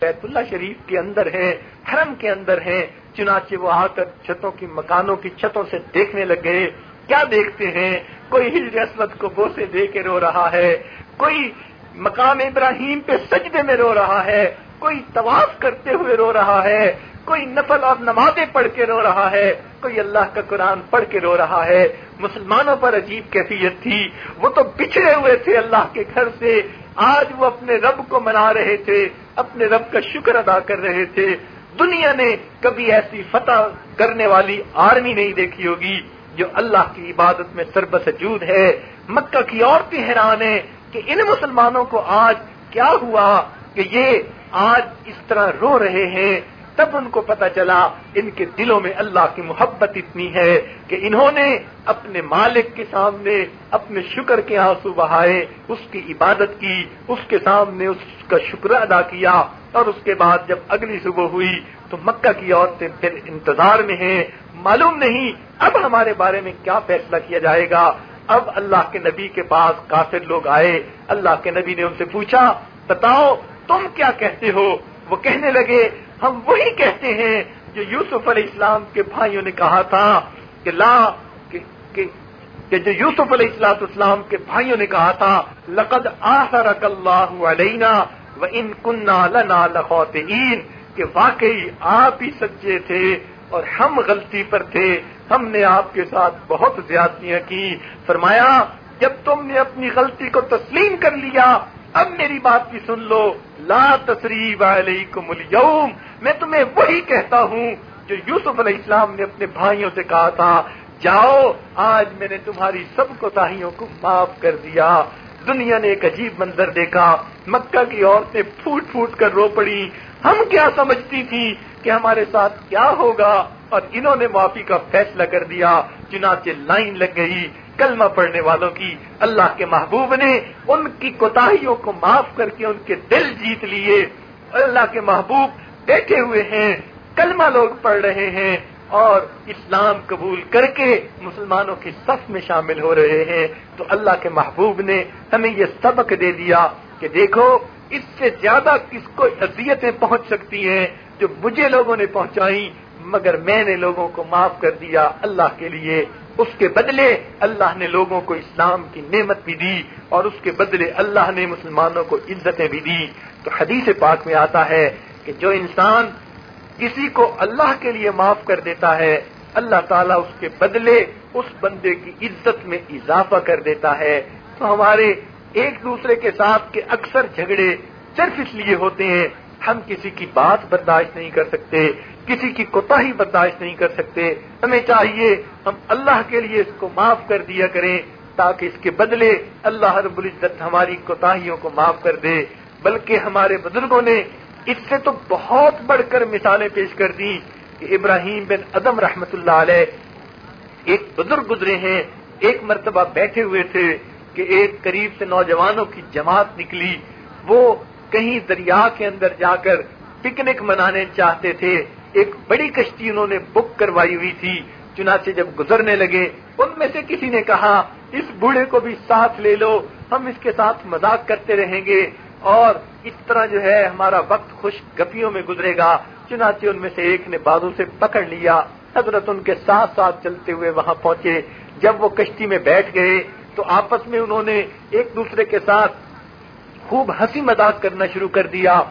بیت اللہ شریف کے اندر ہیں، حرم کے اندر ہیں۔ چنانچہ وہ آ کر چھتوں کی مکانوں کی چھتوں سے دیکھنے لگے کیا دیکھتے ہیں؟ کوئی ہجر اسمت کو بوسے دے کے رو رہا ہے۔ کوئی مقام ابراہیم پہ سجدے میں رو رہا ہے۔ کوئی طواف کرتے ہوئے رو رہا ہے، کوئی نفل اور نمازیں پڑھ کے رو رہا ہے، کوئی اللہ کا قرآن پڑھ کے رو رہا ہے۔ مسلمانوں پر عجیب کیفیت تھی۔ وہ تو بچھڑے ہوئے تھے اللہ کے گھر سے۔ آج وہ اپنے رب کو منا رہے تھے، اپنے رب کا شکر ادا کر رہے تھے۔ دنیا نے کبھی ایسی فتح کرنے والی آرمی نہیں دیکھی ہوگی جو اللہ کی عبادت میں سربسجود ہے۔ مکہ کی عورتیں حیران ہیں کہ ان مسلمانوں کو آج کیا ہوا کہ یہ آج اس طرح رو رہے ہیں، تب ان کو پتا چلا ان کے دلوں میں اللہ کی محبت اتنی ہے کہ انہوں نے اپنے مالک کے سامنے اپنے شکر کے آنسو بہائے، اس کی عبادت کی، اس کے سامنے اس کا شکر ادا کیا اور اس کے بعد جب اگلی صبح ہوئی تو مکہ کی عورتیں پھر انتظار میں ہیں۔ معلوم نہیں اب ہمارے بارے میں کیا فیصلہ کیا جائے گا۔ اب اللہ کے نبی کے پاس کافر لوگ آئے، اللہ کے نبی نے ان سے پوچھا، بتاؤ تم کیا کہتے ہو؟ وہ کہنے لگے ہم وہی کہتے ہیں جو یوسف علیہ السلام کے بھائیوں نے کہا تھا کہ لا کہ, کہ, کہ جو یوسف علیہ السلاط اسلام کے بھائیوں نے کہا تھا لقد آسرک اللہ علینا و ان کنہ لنا کہ واقعی آپ ہی سچے تھے اور ہم غلطی پر تھے ہم نے آپ کے ساتھ بہت زیادتیاں کی۔ فرمایا جب تم نے اپنی غلطی کو تسلیم کر لیا اب میری بات بھی سن لو۔ لا تصریف علیکم اليوم میں تمہیں وہی کہتا ہوں جو یوسف علیہ السلام نے اپنے بھائیوں سے کہا تھا۔ جاؤ، آج میں نے تمہاری سب کوتاہیوں کو معاف کر دیا۔ دنیا نے ایک عجیب منظر دیکھا۔ مکہ کی عورتیں پھوٹ پھوٹ کر رو پڑی ہم کیا سمجھتی تھی کہ ہمارے ساتھ کیا ہوگا؟ اور انہوں نے معافی کا فیصلہ کر دیا۔ چنانچہ لائن لگ گئی۔ کلمہ پڑھنے والوں کی اللہ کے محبوب نے ان کی کوتاہیوں کو معاف کر کے ان کے دل جیت لیے۔ اللہ کے محبوب بیٹھے ہوئے ہیں، کلمہ لوگ پڑھ رہے ہیں اور اسلام قبول کر کے مسلمانوں کی صف میں شامل ہو رہے ہیں۔ تو اللہ کے محبوب نے ہمیں یہ سبق دے دیا کہ دیکھو، اس سے زیادہ کس کو اذیتیں پہنچ سکتی ہیں جو مجھے لوگوں نے پہنچائی، مگر میں نے لوگوں کو معاف کر دیا اللہ کے لیے۔ اس کے بدلے اللہ نے لوگوں کو اسلام کی نعمت بھی دی اور اس کے بدلے اللہ نے مسلمانوں کو عزتیں بھی دی۔ تو حدیث پاک میں آتا ہے کہ جو انسان کسی کو اللہ کے لیے معاف کر دیتا ہے، اللہ تعالیٰ اس کے بدلے اس بندے کی عزت میں اضافہ کر دیتا ہے۔ تو ہمارے ایک دوسرے کے ساتھ کے اکثر جھگڑے صرف اس لیے ہوتے ہیں، ہم کسی کی بات برداشت نہیں کر سکتے۔ کسی کی کوتا ہی برداشت نہیں کر سکتے۔ ہمیں چاہیے ہم اللہ کے لیے اس کو معاف کر دیا کریں تاکہ اس کے بدلے اللہ رب العزت ہماری کوتاہیوں کو معاف کر دے۔ بلکہ ہمارے بزرگوں نے اس سے تو بہت بڑھ کر مثالیں پیش کر دی کہ ابراہیم بن ادم رحمت اللہ علیہ ایک بزرگ گزرے ہیں، ایک مرتبہ بیٹھے ہوئے تھے کہ ایک قریب سے نوجوانوں کی جماعت نکلی۔ وہ کہیں دریا کے اندر جا کر پکنک منانے چاہتے تھے۔ ایک بڑی کشتی انہوں نے بک کروائی ہوئی تھی، چنانچہ جب گزرنے لگے، ان میں سے کسی نے کہا، اس بوڑھے کو بھی ساتھ لے لو، ہم اس کے ساتھ مذاق کرتے رہیں گے، اور اس طرح جو ہے ہمارا وقت خوش گپیوں میں گزرے گا۔ چنانچہ ان میں سے ایک نے بازو سے پکڑ لیا۔ حضرت ان کے ساتھ ساتھ چلتے ہوئے وہاں پہنچے۔ جب وہ کشتی میں بیٹھ گئے، تو آپس میں انہوں نے ایک دوسرے کے ساتھ خوب ہنسی مذاق کرنا شروع کر دیا۔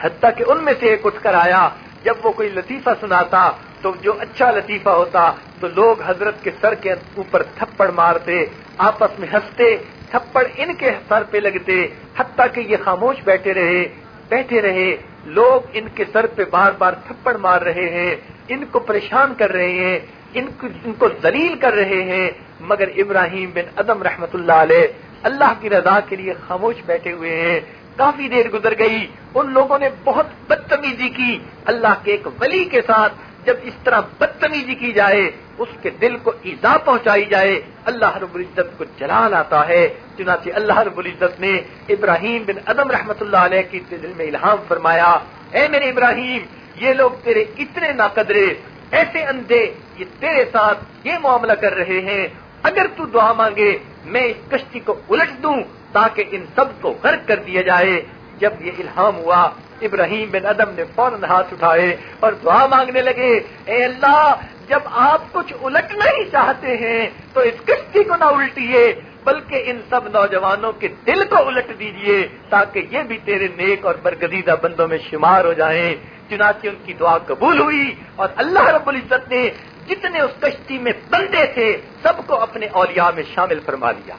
حتیٰ کہ ان میں سے ایک اٹھ کر آیا۔ جب وہ کوئی لطیفہ سناتا تو جو اچھا لطیفہ ہوتا تو لوگ حضرت کے سر کے اوپر تھپڑ مارتے، آپس میں ہنستے، تھپڑ ان کے سر پہ لگتے، حتیٰ کہ یہ خاموش بیٹھے رہے بیٹھے رہے۔ لوگ ان کے سر پہ بار بار تھپڑ مار رہے ہیں، ان کو پریشان کر رہے ہیں، ان کو ان کو ذلیل کر رہے ہیں۔ مگر ابراہیم بن ادم رحمت اللہ علیہ اللہ کی رضا کے لیے خاموش بیٹھے ہوئے ہیں۔ کافی دیر گزر گئی۔ ان لوگوں نے بہت بدتمیزی کی۔ اللہ کے ایک ولی کے ساتھ جب اس طرح بدتمیزی کی جائے، اس کے دل کو ایزا پہنچائی جائے، اللہ رب العزت کو جلال آتا ہے۔ چنانچہ اللہ رب العزت نے ابراہیم بن ادم رحمت اللہ علیہ کی دل میں الہام فرمایا، اے میرے ابراہیم، یہ لوگ تیرے اتنے ناقدرے، ایسے اندھے، یہ تیرے ساتھ یہ معاملہ کر رہے ہیں۔ اگر تو دعا مانگے میں اس کشتی کو الٹ دوں تاکہ ان سب کو غرق کر دیا جائے۔ جب یہ الہام ہوا، ابراہیم بن ادم نے فوراً ہاتھ اٹھائے اور دعا مانگنے لگے، اے اللہ، جب آپ کچھ الٹنا ہی چاہتے ہیں، تو اس کشتی کو نہ الٹیے، بلکہ ان سب نوجوانوں کے دل کو الٹ دیجیے تاکہ یہ بھی تیرے نیک اور برگزیدہ بندوں میں شمار ہو جائیں۔ چنانچہ ان کی دعا قبول ہوئی اور اللہ رب العزت نے جتنے اس کشتی میں بندے تھے، سب کو اپنے اولیاء میں شامل فرما لیا۔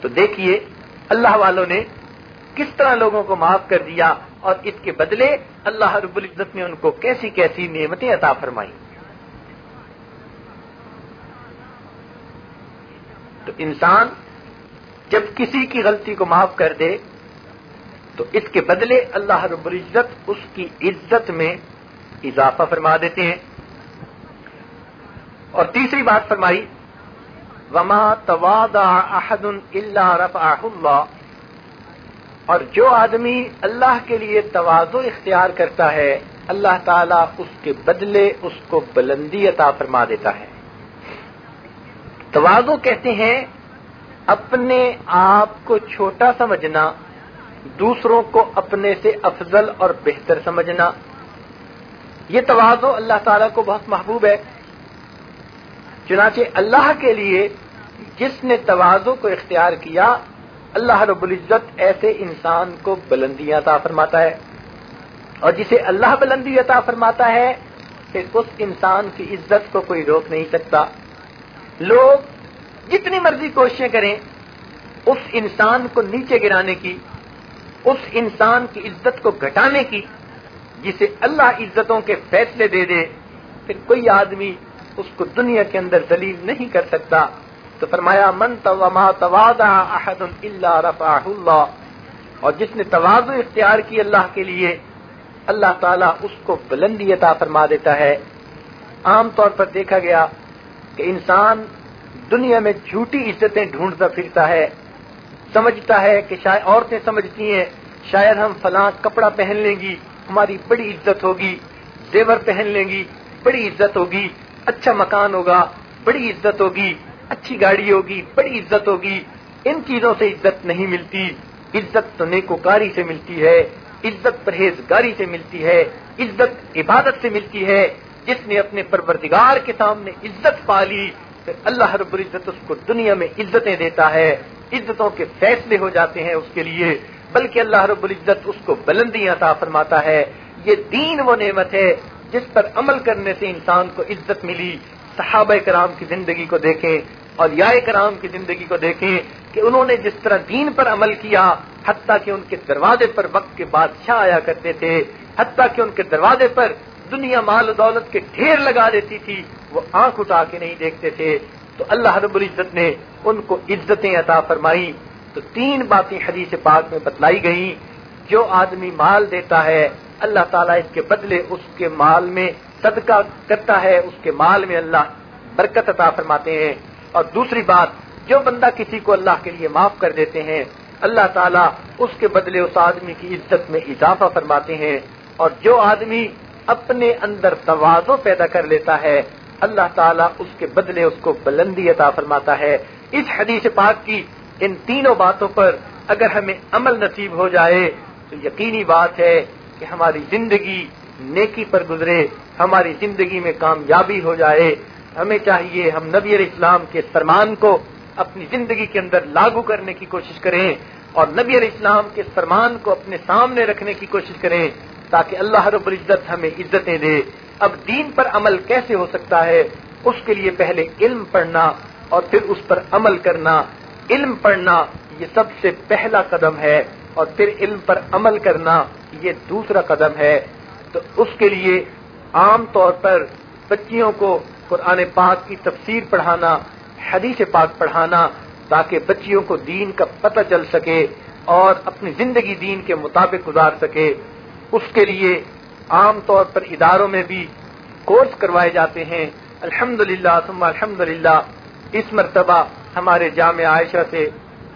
تو دیکھیے، اللہ والوں نے کس طرح لوگوں کو معاف کر دیا اور اس کے بدلے اللہ رب العزت نے ان کو کیسی کیسی نعمتیں عطا فرمائی تو انسان جب کسی کی غلطی کو معاف کر دے، تو اس کے بدلے اللہ رب العزت اس کی عزت میں اضافہ فرما دیتے ہیں۔ اور تیسری بات فرمائی، وما تواد احد اللہ رف اللہ اور جو آدمی اللہ کے لیے توازو اختیار کرتا ہے، اللہ تعالیٰ اس کے بدلے اس کو بلندی عطا فرما دیتا ہے۔ توازو کہتے ہیں، اپنے آپ کو چھوٹا سمجھنا، دوسروں کو اپنے سے افضل اور بہتر سمجھنا۔ یہ توازو اللہ تعالیٰ کو بہت محبوب ہے۔ چنانچہ اللہ کے لیے جس نے توازو کو اختیار کیا، اللہ رب العزت ایسے انسان کو بلندی عطا فرماتا ہے۔ اور جسے اللہ بلندی عطا فرماتا ہے کہ اس انسان کی عزت کو کوئی روک نہیں سکتا۔ لوگ جتنی مرضی کوششیں کریں، اس انسان کو نیچے گرانے کی، اس انسان کی عزت کو گھٹانے کی جسے اللہ عزتوں کے فیصلے دے دے، پھر کوئی آدمی اس کو دنیا کے اندر دلیل نہیں کر سکتا۔ تو فرمایا، من احد اللہ رفا اللہ. اور جس نے توازو اختیار کی اللہ کے لیے، اللہ تعالیٰ اس کو بلندی عطا فرما دیتا ہے۔ عام طور پر دیکھا گیا کہ انسان دنیا میں جھوٹی عزتیں ڈھونڈتا پھرتا ہے۔ سمجھتا ہے کہ شاید عورتیں سمجھتی ہیں، شاید ہم فلاں کپڑا پہن لیں گی۔ ہماری بڑی عزت ہوگی، زیور پہن لیں گی، بڑی عزت ہوگی اچھا مکان ہوگا، بڑی عزت ہوگی، اچھی گاڑی ہوگی، بڑی عزت ہوگی۔ ان چیزوں سے عزت نہیں ملتی۔ عزت تو نیکوکاری سے ملتی ہے، عزت پرہیزگاری سے ملتی ہے، عزت عبادت سے ملتی ہے۔ جس نے اپنے پروردگار کے سامنے عزت پالی، پھر اللہ رب العزت اس کو دنیا میں عزتیں دیتا ہے۔ عزتوں کے فیصلے ہو جاتے ہیں اس کے لیے۔ بلکہ اللہ رب العزت اس کو بلندی عطا فرماتا ہے۔ یہ دین وہ نعمت ہے جس پر عمل کرنے سے انسان کو عزت ملی۔ صحابہ کرام کی زندگی کو دیکھیں اور یا کرام کی زندگی کو دیکھیں کہ انہوں نے جس طرح دین پر عمل کیا، حتیٰ کہ ان کے دروازے پر وقت کے بادشاہ آیا کرتے تھے، حتیٰ کہ ان کے دروازے پر دنیا مال و دولت کے ڈھیر لگا دیتی تھی، وہ آنکھ اٹھا کے نہیں دیکھتے تھے۔ تو اللہ رب العزت نے ان کو عزتیں عطا فرمائی۔ تو تین باتیں حدیث پاک میں بتلائی گئیں۔ جو آدمی مال دیتا ہے، اللہ تعالیٰ اس کے بدلے اس کے مال میں صدقہ کرتا ہے، اس کے مال میں اللہ برکت عطا فرماتے ہیں۔ اور دوسری بات، جو بندہ کسی کو اللہ کے لیے معاف کر دیتے ہیں، اللہ تعالیٰ اس کے بدلے اس آدمی کی عزت میں اضافہ فرماتے ہیں۔ اور جو آدمی اپنے اندر توازو پیدا کر لیتا ہے، اللہ تعالیٰ اس کے بدلے اس کو بلندی عطا فرماتا ہے۔ اس حدیث پاک کی ان تینوں باتوں پر اگر ہمیں عمل نصیب ہو جائے تو یقینی بات ہے کہ ہماری زندگی نیکی پر گزرے، ہماری زندگی میں کامیابی ہو جائے۔ ہمیں چاہیے ہم نبی علیہ السلام کے فرمان کو اپنی زندگی کے اندر لاگو کرنے کی کوشش کریں اور نبی علیہ السلام کے فرمان کو اپنے سامنے رکھنے کی کوشش کریں تاکہ اللہ رب العزت ہمیں عزتیں دے۔ اب دین پر عمل کیسے ہو سکتا ہے؟ اس کے لیے پہلے علم پڑھنا اور پھر اس پر عمل کرنا۔ علم پڑھنا یہ سب سے پہلا قدم ہے اور پھر علم پر عمل کرنا یہ دوسرا قدم ہے۔ تو اس کے لیے عام طور پر بچیوں کو قرآن پاک کی تفسیر پڑھانا، حدیث پاک پڑھانا تاکہ بچیوں کو دین کا پتہ چل سکے اور اپنی زندگی دین کے مطابق گزار سکے۔ اس کے لیے عام طور پر اداروں میں بھی کورس کروائے جاتے ہیں۔ الحمد للہ الحمد للہ اس مرتبہ ہمارے جامع عائشہ سے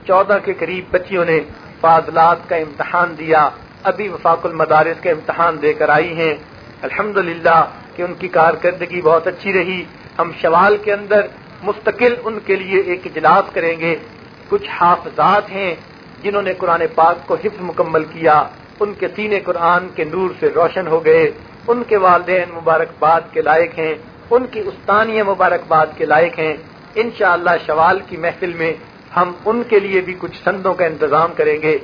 چودہ کے قریب بچیوں نے فاضلات کا امتحان دیا۔ ابھی وفاق المدارس کا امتحان دے کر آئی ہیں۔ الحمد کہ ان کی کارکردگی بہت اچھی رہی۔ ہم شوال کے اندر مستقل ان کے لیے ایک اجلاس کریں گے۔ کچھ حافظات ہیں جنہوں نے قرآن پاک کو حفظ مکمل کیا۔ ان کے سینے قرآن کے نور سے روشن ہو گئے۔ ان کے والدین مبارکباد کے لائق ہیں۔ ان کی استانی مبارکباد کے لائق ہیں۔ انشاءاللہ اللہ شوال کی محفل میں ہم ان کے لیے بھی کچھ سندوں کا انتظام کریں گے۔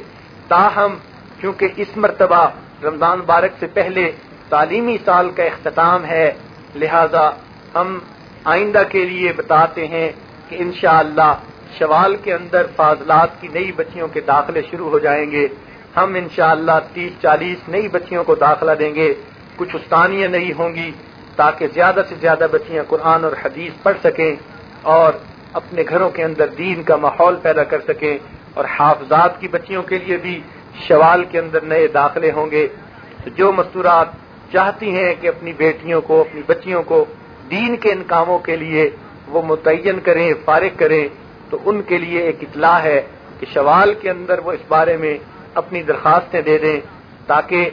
تاہم کیونکہ اس مرتبہ رمضان مبارک سے پہلے تعلیمی سال کا اختتام ہے، لہذا ہم آئندہ کے لیے بتاتے ہیں کہ انشاءاللہ شوال کے اندر فاضلات کی نئی بچیوں کے داخلے شروع ہو جائیں گے۔ ہم انشاءاللہ تیس چالیس نئی بچیوں کو داخلہ دیں گے۔ کچھ استانیاں نہیں ہوں گی تاکہ زیادہ سے زیادہ بچیاں قرآن اور حدیث پڑھ سکیں۔ اور اپنے گھروں کے اندر دین کا ماحول پیدا کر سکیں اور حافظات کی بچیوں کے لیے بھی شوال کے اندر نئے داخلے ہوں گے۔ تو جو مستورات چاہتی ہیں کہ اپنی بیٹیوں کو، اپنی بچیوں کو دین کے ان کاموں کے لیے وہ متعین کریں، فارغ کریں، تو ان کے لیے ایک اطلاع ہے کہ شوال کے اندر وہ اس بارے میں اپنی درخواستیں دے دیں تاکہ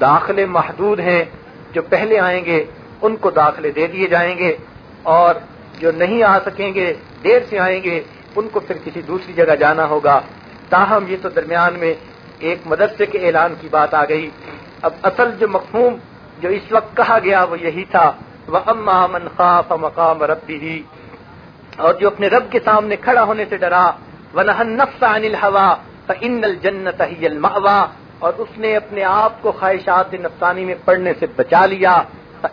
داخلے محدود ہیں، جو پہلے آئیں گے ان کو داخلے دے دیے جائیں گے اور جو نہیں آ سکیں گے، دیر سے آئیں گے، ان کو پھر کسی دوسری جگہ جانا ہوگا۔ تاہم، یہ تو درمیان میں ایک مدرسے کے اعلان کی بات آ گئی۔ اب اصل جو مفہوم جو اس وقت کہا گیا وہ یہی تھا۔ وہ اما من خاف مقام ربی ہی اور جو اپنے رب کے سامنے کھڑا ہونے سے ڈرا۔ وہ نفس عن الحوا ان الجنت ہی المحوا اور اس نے اپنے آپ کو خواہشات نفسانی میں پڑھنے سے بچا لیا۔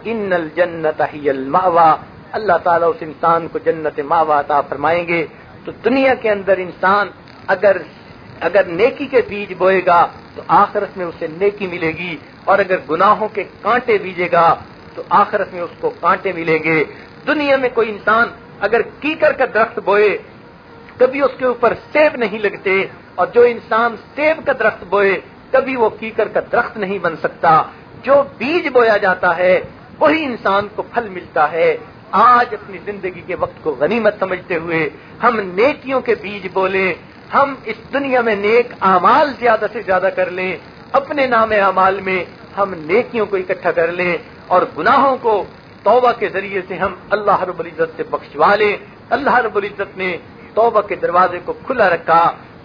ان الجنت ہی المحوا اللہ تعالیٰ اس انسان کو جنت ماوا عطا فرمائیں گے۔ تو دنیا کے اندر انسان اگر اگر نیکی کے بیج بوئے گا، تو آخرت میں اسے نیکی ملے گی۔ اور اگر گناہوں کے کانٹے بیجے گا، تو آخرت میں اس کو کانٹے ملیں گے۔ دنیا میں کوئی انسان اگر کیکر کا درخت بوئے، کبھی اس کے اوپر سیب نہیں لگتے۔ اور جو انسان سیب کا درخت بوئے، کبھی وہ کیکر کا درخت نہیں بن سکتا۔ جو بیج بویا جاتا ہے، وہی انسان کو پھل ملتا ہے۔ آج اپنی زندگی کے وقت کو غنیمت سمجھتے ہوئے ہم نیکیوں کے بیج بولیں، ہم اس دنیا میں نیک اعمال زیادہ سے زیادہ کر لیں، اپنے نام اعمال میں ہم نیکیوں کو اکٹھا کر لیں اور گناہوں کو توبہ کے ذریعے سے ہم اللہ رب العزت سے بخشوا لیں۔ اللہ رب العزت نے توبہ کے دروازے کو کھلا رکھا،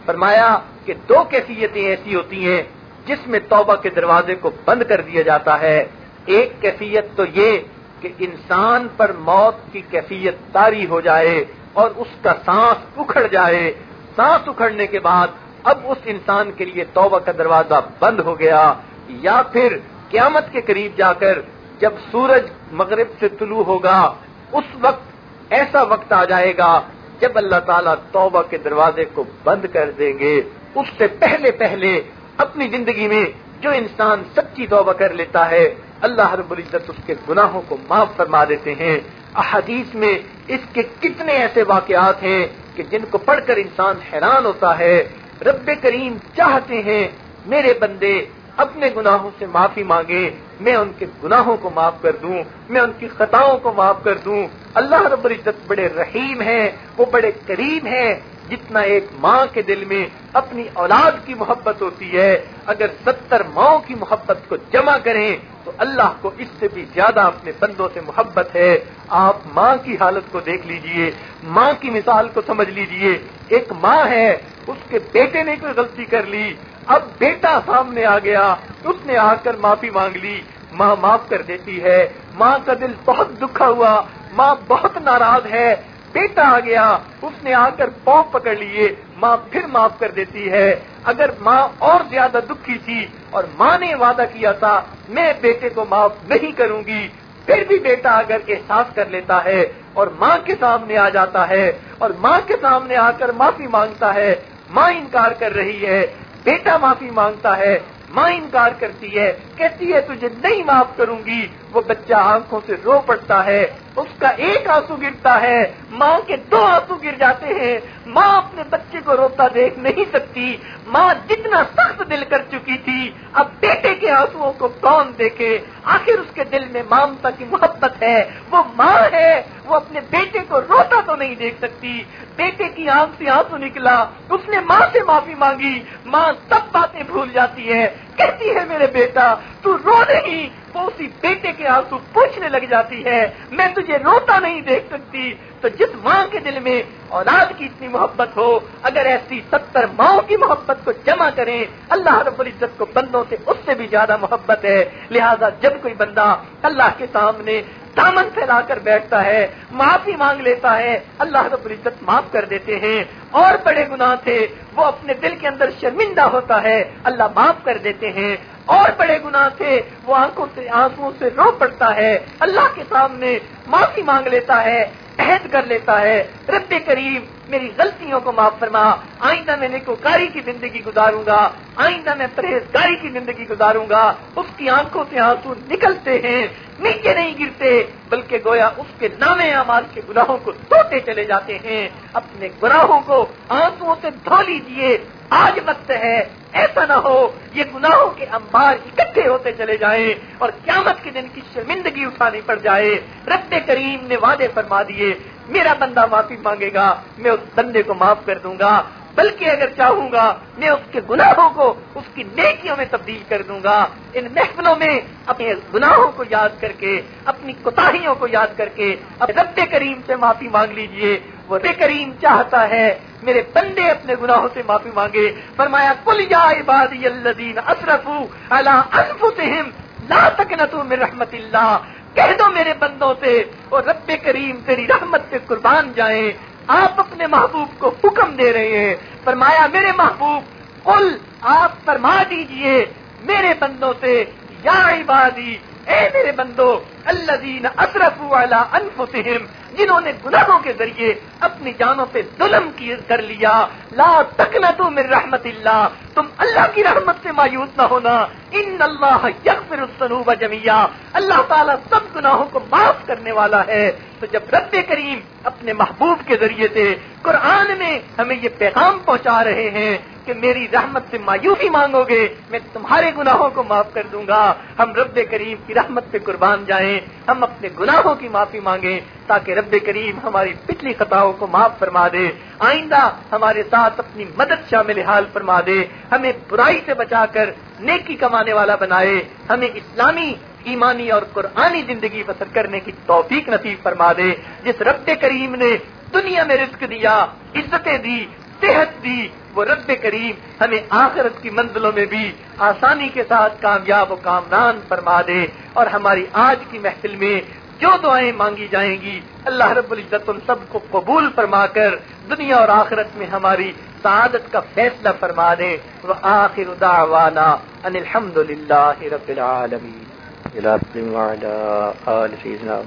فرمایا کہ دو کیفیتیں ایسی ہوتی ہیں جس میں توبہ کے دروازے کو بند کر دیا جاتا ہے۔ ایک کیفیت تو یہ کہ انسان پر موت کی کیفیت تاری ہو جائے اور اس کا سانس اکھڑ جائے۔ سانس اکھڑنے کے بعد اب اس انسان کے لیے توبہ کا دروازہ بند ہو گیا یا پھر قیامت کے قریب جا کر جب سورج مغرب سے طلوع ہوگا، اس وقت ایسا وقت آ جائے گا جب اللہ تعالیٰ توبہ کے دروازے کو بند کر دیں گے۔ اس سے پہلے پہلے اپنی زندگی میں جو انسان سچی توبہ کر لیتا ہے اللہ رب العزت اس کے گناہوں کو معاف فرما دیتے ہیں۔ احادیث میں اس کے کتنے ایسے واقعات ہیں کہ جن کو پڑھ کر انسان حیران ہوتا ہے۔ رب کریم چاہتے ہیں میرے بندے اپنے گناہوں سے معافی مانگے میں ان کے گناہوں کو معاف کر دوں۔ میں ان کی خطاؤں کو معاف کر دوں۔ اللہ رب العزت بڑے رحیم ہیں، وہ بڑے قریب ہیں۔ جتنا ایک ماں کے دل میں اپنی اولاد کی محبت ہوتی ہے، اگر ستر ماؤں کی محبت کو جمع کریں تو اللہ کو اس سے بھی زیادہ اپنے بندوں سے محبت ہے۔ آپ ماں کی حالت کو دیکھ لیجیے، ماں کی مثال کو سمجھ لیجیے۔ ایک ماں ہے، اس کے بیٹے نے کوئی غلطی کر لی، اب بیٹا سامنے آ گیا، اس نے آ کر معافی مانگ لی۔ ماں معاف کر دیتی ہے۔ ماں کا دل بہت دکھا ہوا، ماں بہت ناراض ہے۔ بیٹا آ گیا، اس نے آ کر پاؤں پکڑ لیے۔ ماں پھر معاف کر دیتی ہے۔ اگر ماں اور زیادہ دکھی تھی اور ماں نے وعدہ کیا تھا، میں بیٹے کو معاف نہیں کروں گی۔ پھر بھی بیٹا اگر احساس کر لیتا ہے اور ماں کے سامنے آ جاتا ہے اور ماں کے سامنے آ کر معافی مانگتا ہے، ماں انکار کر رہی ہے۔ بیٹا معافی مانگتا ہے، ماں انکار کرتی ہے، کہتی ہے، تجھے نہیں معاف کروں گی۔ وہ بچہ آنکھوں سے رو پڑتا ہے، اس کا ایک آنسو گرتا ہے۔ ماں کے دو آنسو گر جاتے ہیں۔ ماں اپنے بچے کو روتا دیکھ نہیں سکتی۔ ماں جتنا سخت دل کر چکی تھی، اب بیٹے کے آنسو کو کون دیکھے؟ آخر اس کے دل میں مامتا کی محبت ہے۔ وہ ماں ہے۔ وہ اپنے بیٹے کو روتا تو نہیں دیکھ سکتی۔ بیٹے کی آنکھ سے آنسو نکلا۔ اس نے ماں سے معافی مانگی۔ ماں سب باتیں بھول جاتی ہے۔ کہتی ہے میرے بیٹا، تو رو نہیں وہ اسی بیٹے کے آنسو پوچھنے لگ جاتی ہے، میں تجھے روتا نہیں دیکھ سکتی۔ تو جس ماں کے دل میں اولاد کی اتنی محبت ہو، اگر ایسی ستر ماؤں کی محبت کو جمع کریں، اللہ رب العزت کو بندوں سے اس سے بھی زیادہ محبت ہے۔ لہذا جب کوئی بندہ اللہ کے سامنے دامن پھیلا کر بیٹھتا ہے، معافی مانگ لیتا ہے، اللہ رب العزت معاف کر دیتے ہیں۔ اور بڑے گناہ تھے وہ اپنے دل کے اندر شرمندہ ہوتا ہے، اللہ معاف کر دیتے ہیں۔ اور بڑے گناہ تھے وہ آنکھوں سے آنکھوں سے رو پڑتا ہے۔ اللہ کے سامنے معافی مانگ لیتا ہے، عہد کر لیتا ہے۔ رب کریم میری غلطیوں کو معاف فرما۔ آئندہ میں نیکوکاری کی زندگی گزاروں گا۔ آئندہ میں پرہیزگاری کی زندگی گزاروں گا۔ اس کی آنکھوں سے آنسو نکلتے ہیں، نیچے نہیں گرتے۔ بلکہ گویا اس کے نام اعمال کے گناہوں کو توتے چلے جاتے ہیں، اپنے گناہوں کو آنسو سے دھو لیجیے آج وقت ہے، ایسا نہ ہو، یہ گناہوں کے انبار اکٹھے ہوتے چلے جائیں اور قیامت کے دن کی شرمندگی اٹھانی پڑ جائے۔ رب کریم نے وعدے فرما دیے، میرا بندہ معافی مانگے گا، میں اس بندے کو معاف کر دوں گا۔ بلکہ اگر چاہوں گا میں اس کے گناہوں کو، اس کی نیکیوں میں تبدیل کر دوں گا۔ ان محفلوں میں اپنے گناہوں کو یاد کر کے، اپنی کوتاہیوں کو یاد کر کے اب رب کریم سے معافی مانگ لیجیے۔ وہ رب کریم چاہتا ہے میرے بندے اپنے گناہوں سے معافی مانگے۔ فرمایا کل یا عبادی الذین اسرفوا علی انفسہم، لا تکنتو من رحمت اللہ۔ کہہ دو میرے بندوں سے، اور رب کریم تیری رحمت سے قربان جائیں۔ آپ اپنے محبوب کو حکم دے رہے ہیں۔ فرمایا، میرے محبوب، قل، آپ فرما دیجیے، میرے بندوں سے، یا عبادی، اے میرے بندو اللہ دین اصرف والا انفسہم جنہوں نے گناہوں کے ذریعے اپنی جانوں پہ ظلم کر لیا. لا تکنا تو میری رحمت اللہ. تم اللہ کی رحمت سے مایوس نہ ہونا. ان اللہ یغفر السنوب جمیا اللہ تعالیٰ سب گناہوں کو معاف کرنے والا ہے. تو جب رب کریم اپنے محبوب کے ذریعے سے قرآن میں ہمیں یہ پیغام پہنچا رہے ہیں کہ میری رحمت سے مایوسی مانگو گے، میں تمہارے گناہوں کو معاف کر دوں گا. ہم رب کریم کی رحمت پہ قربان جائیں، ہم اپنے گناہوں کی معافی مانگیں تاکہ رب رب کریم ہماری پچھلی خطاؤں کو معاف فرما دے، آئندہ ہمارے ساتھ اپنی مدد شامل حال فرما دے، ہمیں برائی سے بچا کر نیکی کمانے والا بنائے، ہمیں اسلامی، ایمانی اور قرآنی زندگی بسر کرنے کی توفیق نصیب فرما دے، جس رب کریم نے دنیا میں رزق دیا، عزتیں دی، صحت دی، وہ رب کریم ہمیں آخرت کی منزلوں میں بھی آسانی کے ساتھ کامیاب و کامران فرما دے، اور ہماری آج کی محفل میں جو دعائیں مانگی جائیں گی، اللہ رب العزت ان سب کو قبول فرما کر دنیا اور آخرت میں ہماری سعادت کا فیصلہ فرما دے۔ وہ آخر دعوانا ان الحمد للہ رب العالمین۔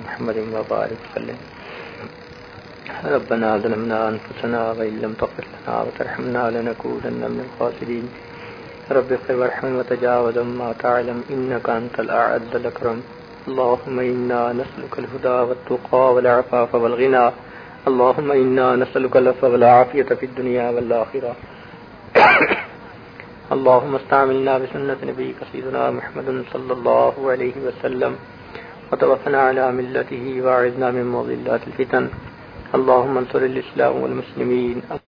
محمد ربنا ظلمنا أنفسنا وإن لم تغفر لنا وترحمنا لنكونن من الخاسرين۔ رب اغفر وارحم وتجاوز ما تعلم إنك أنت الأعز الأكرم۔ اللهم إنا نسألك الهدى والتقى والعفاف والغنى. اللهم إنا نسألك العفو والعافية في الدنيا والآخرة. اللهم استعملنا بسنة نبيك سيدنا محمد صلى الله عليه وسلم. وتوفنا على ملته وعدنا من مضلات الفتن. اللهم انصر الإسلام والمسلمين.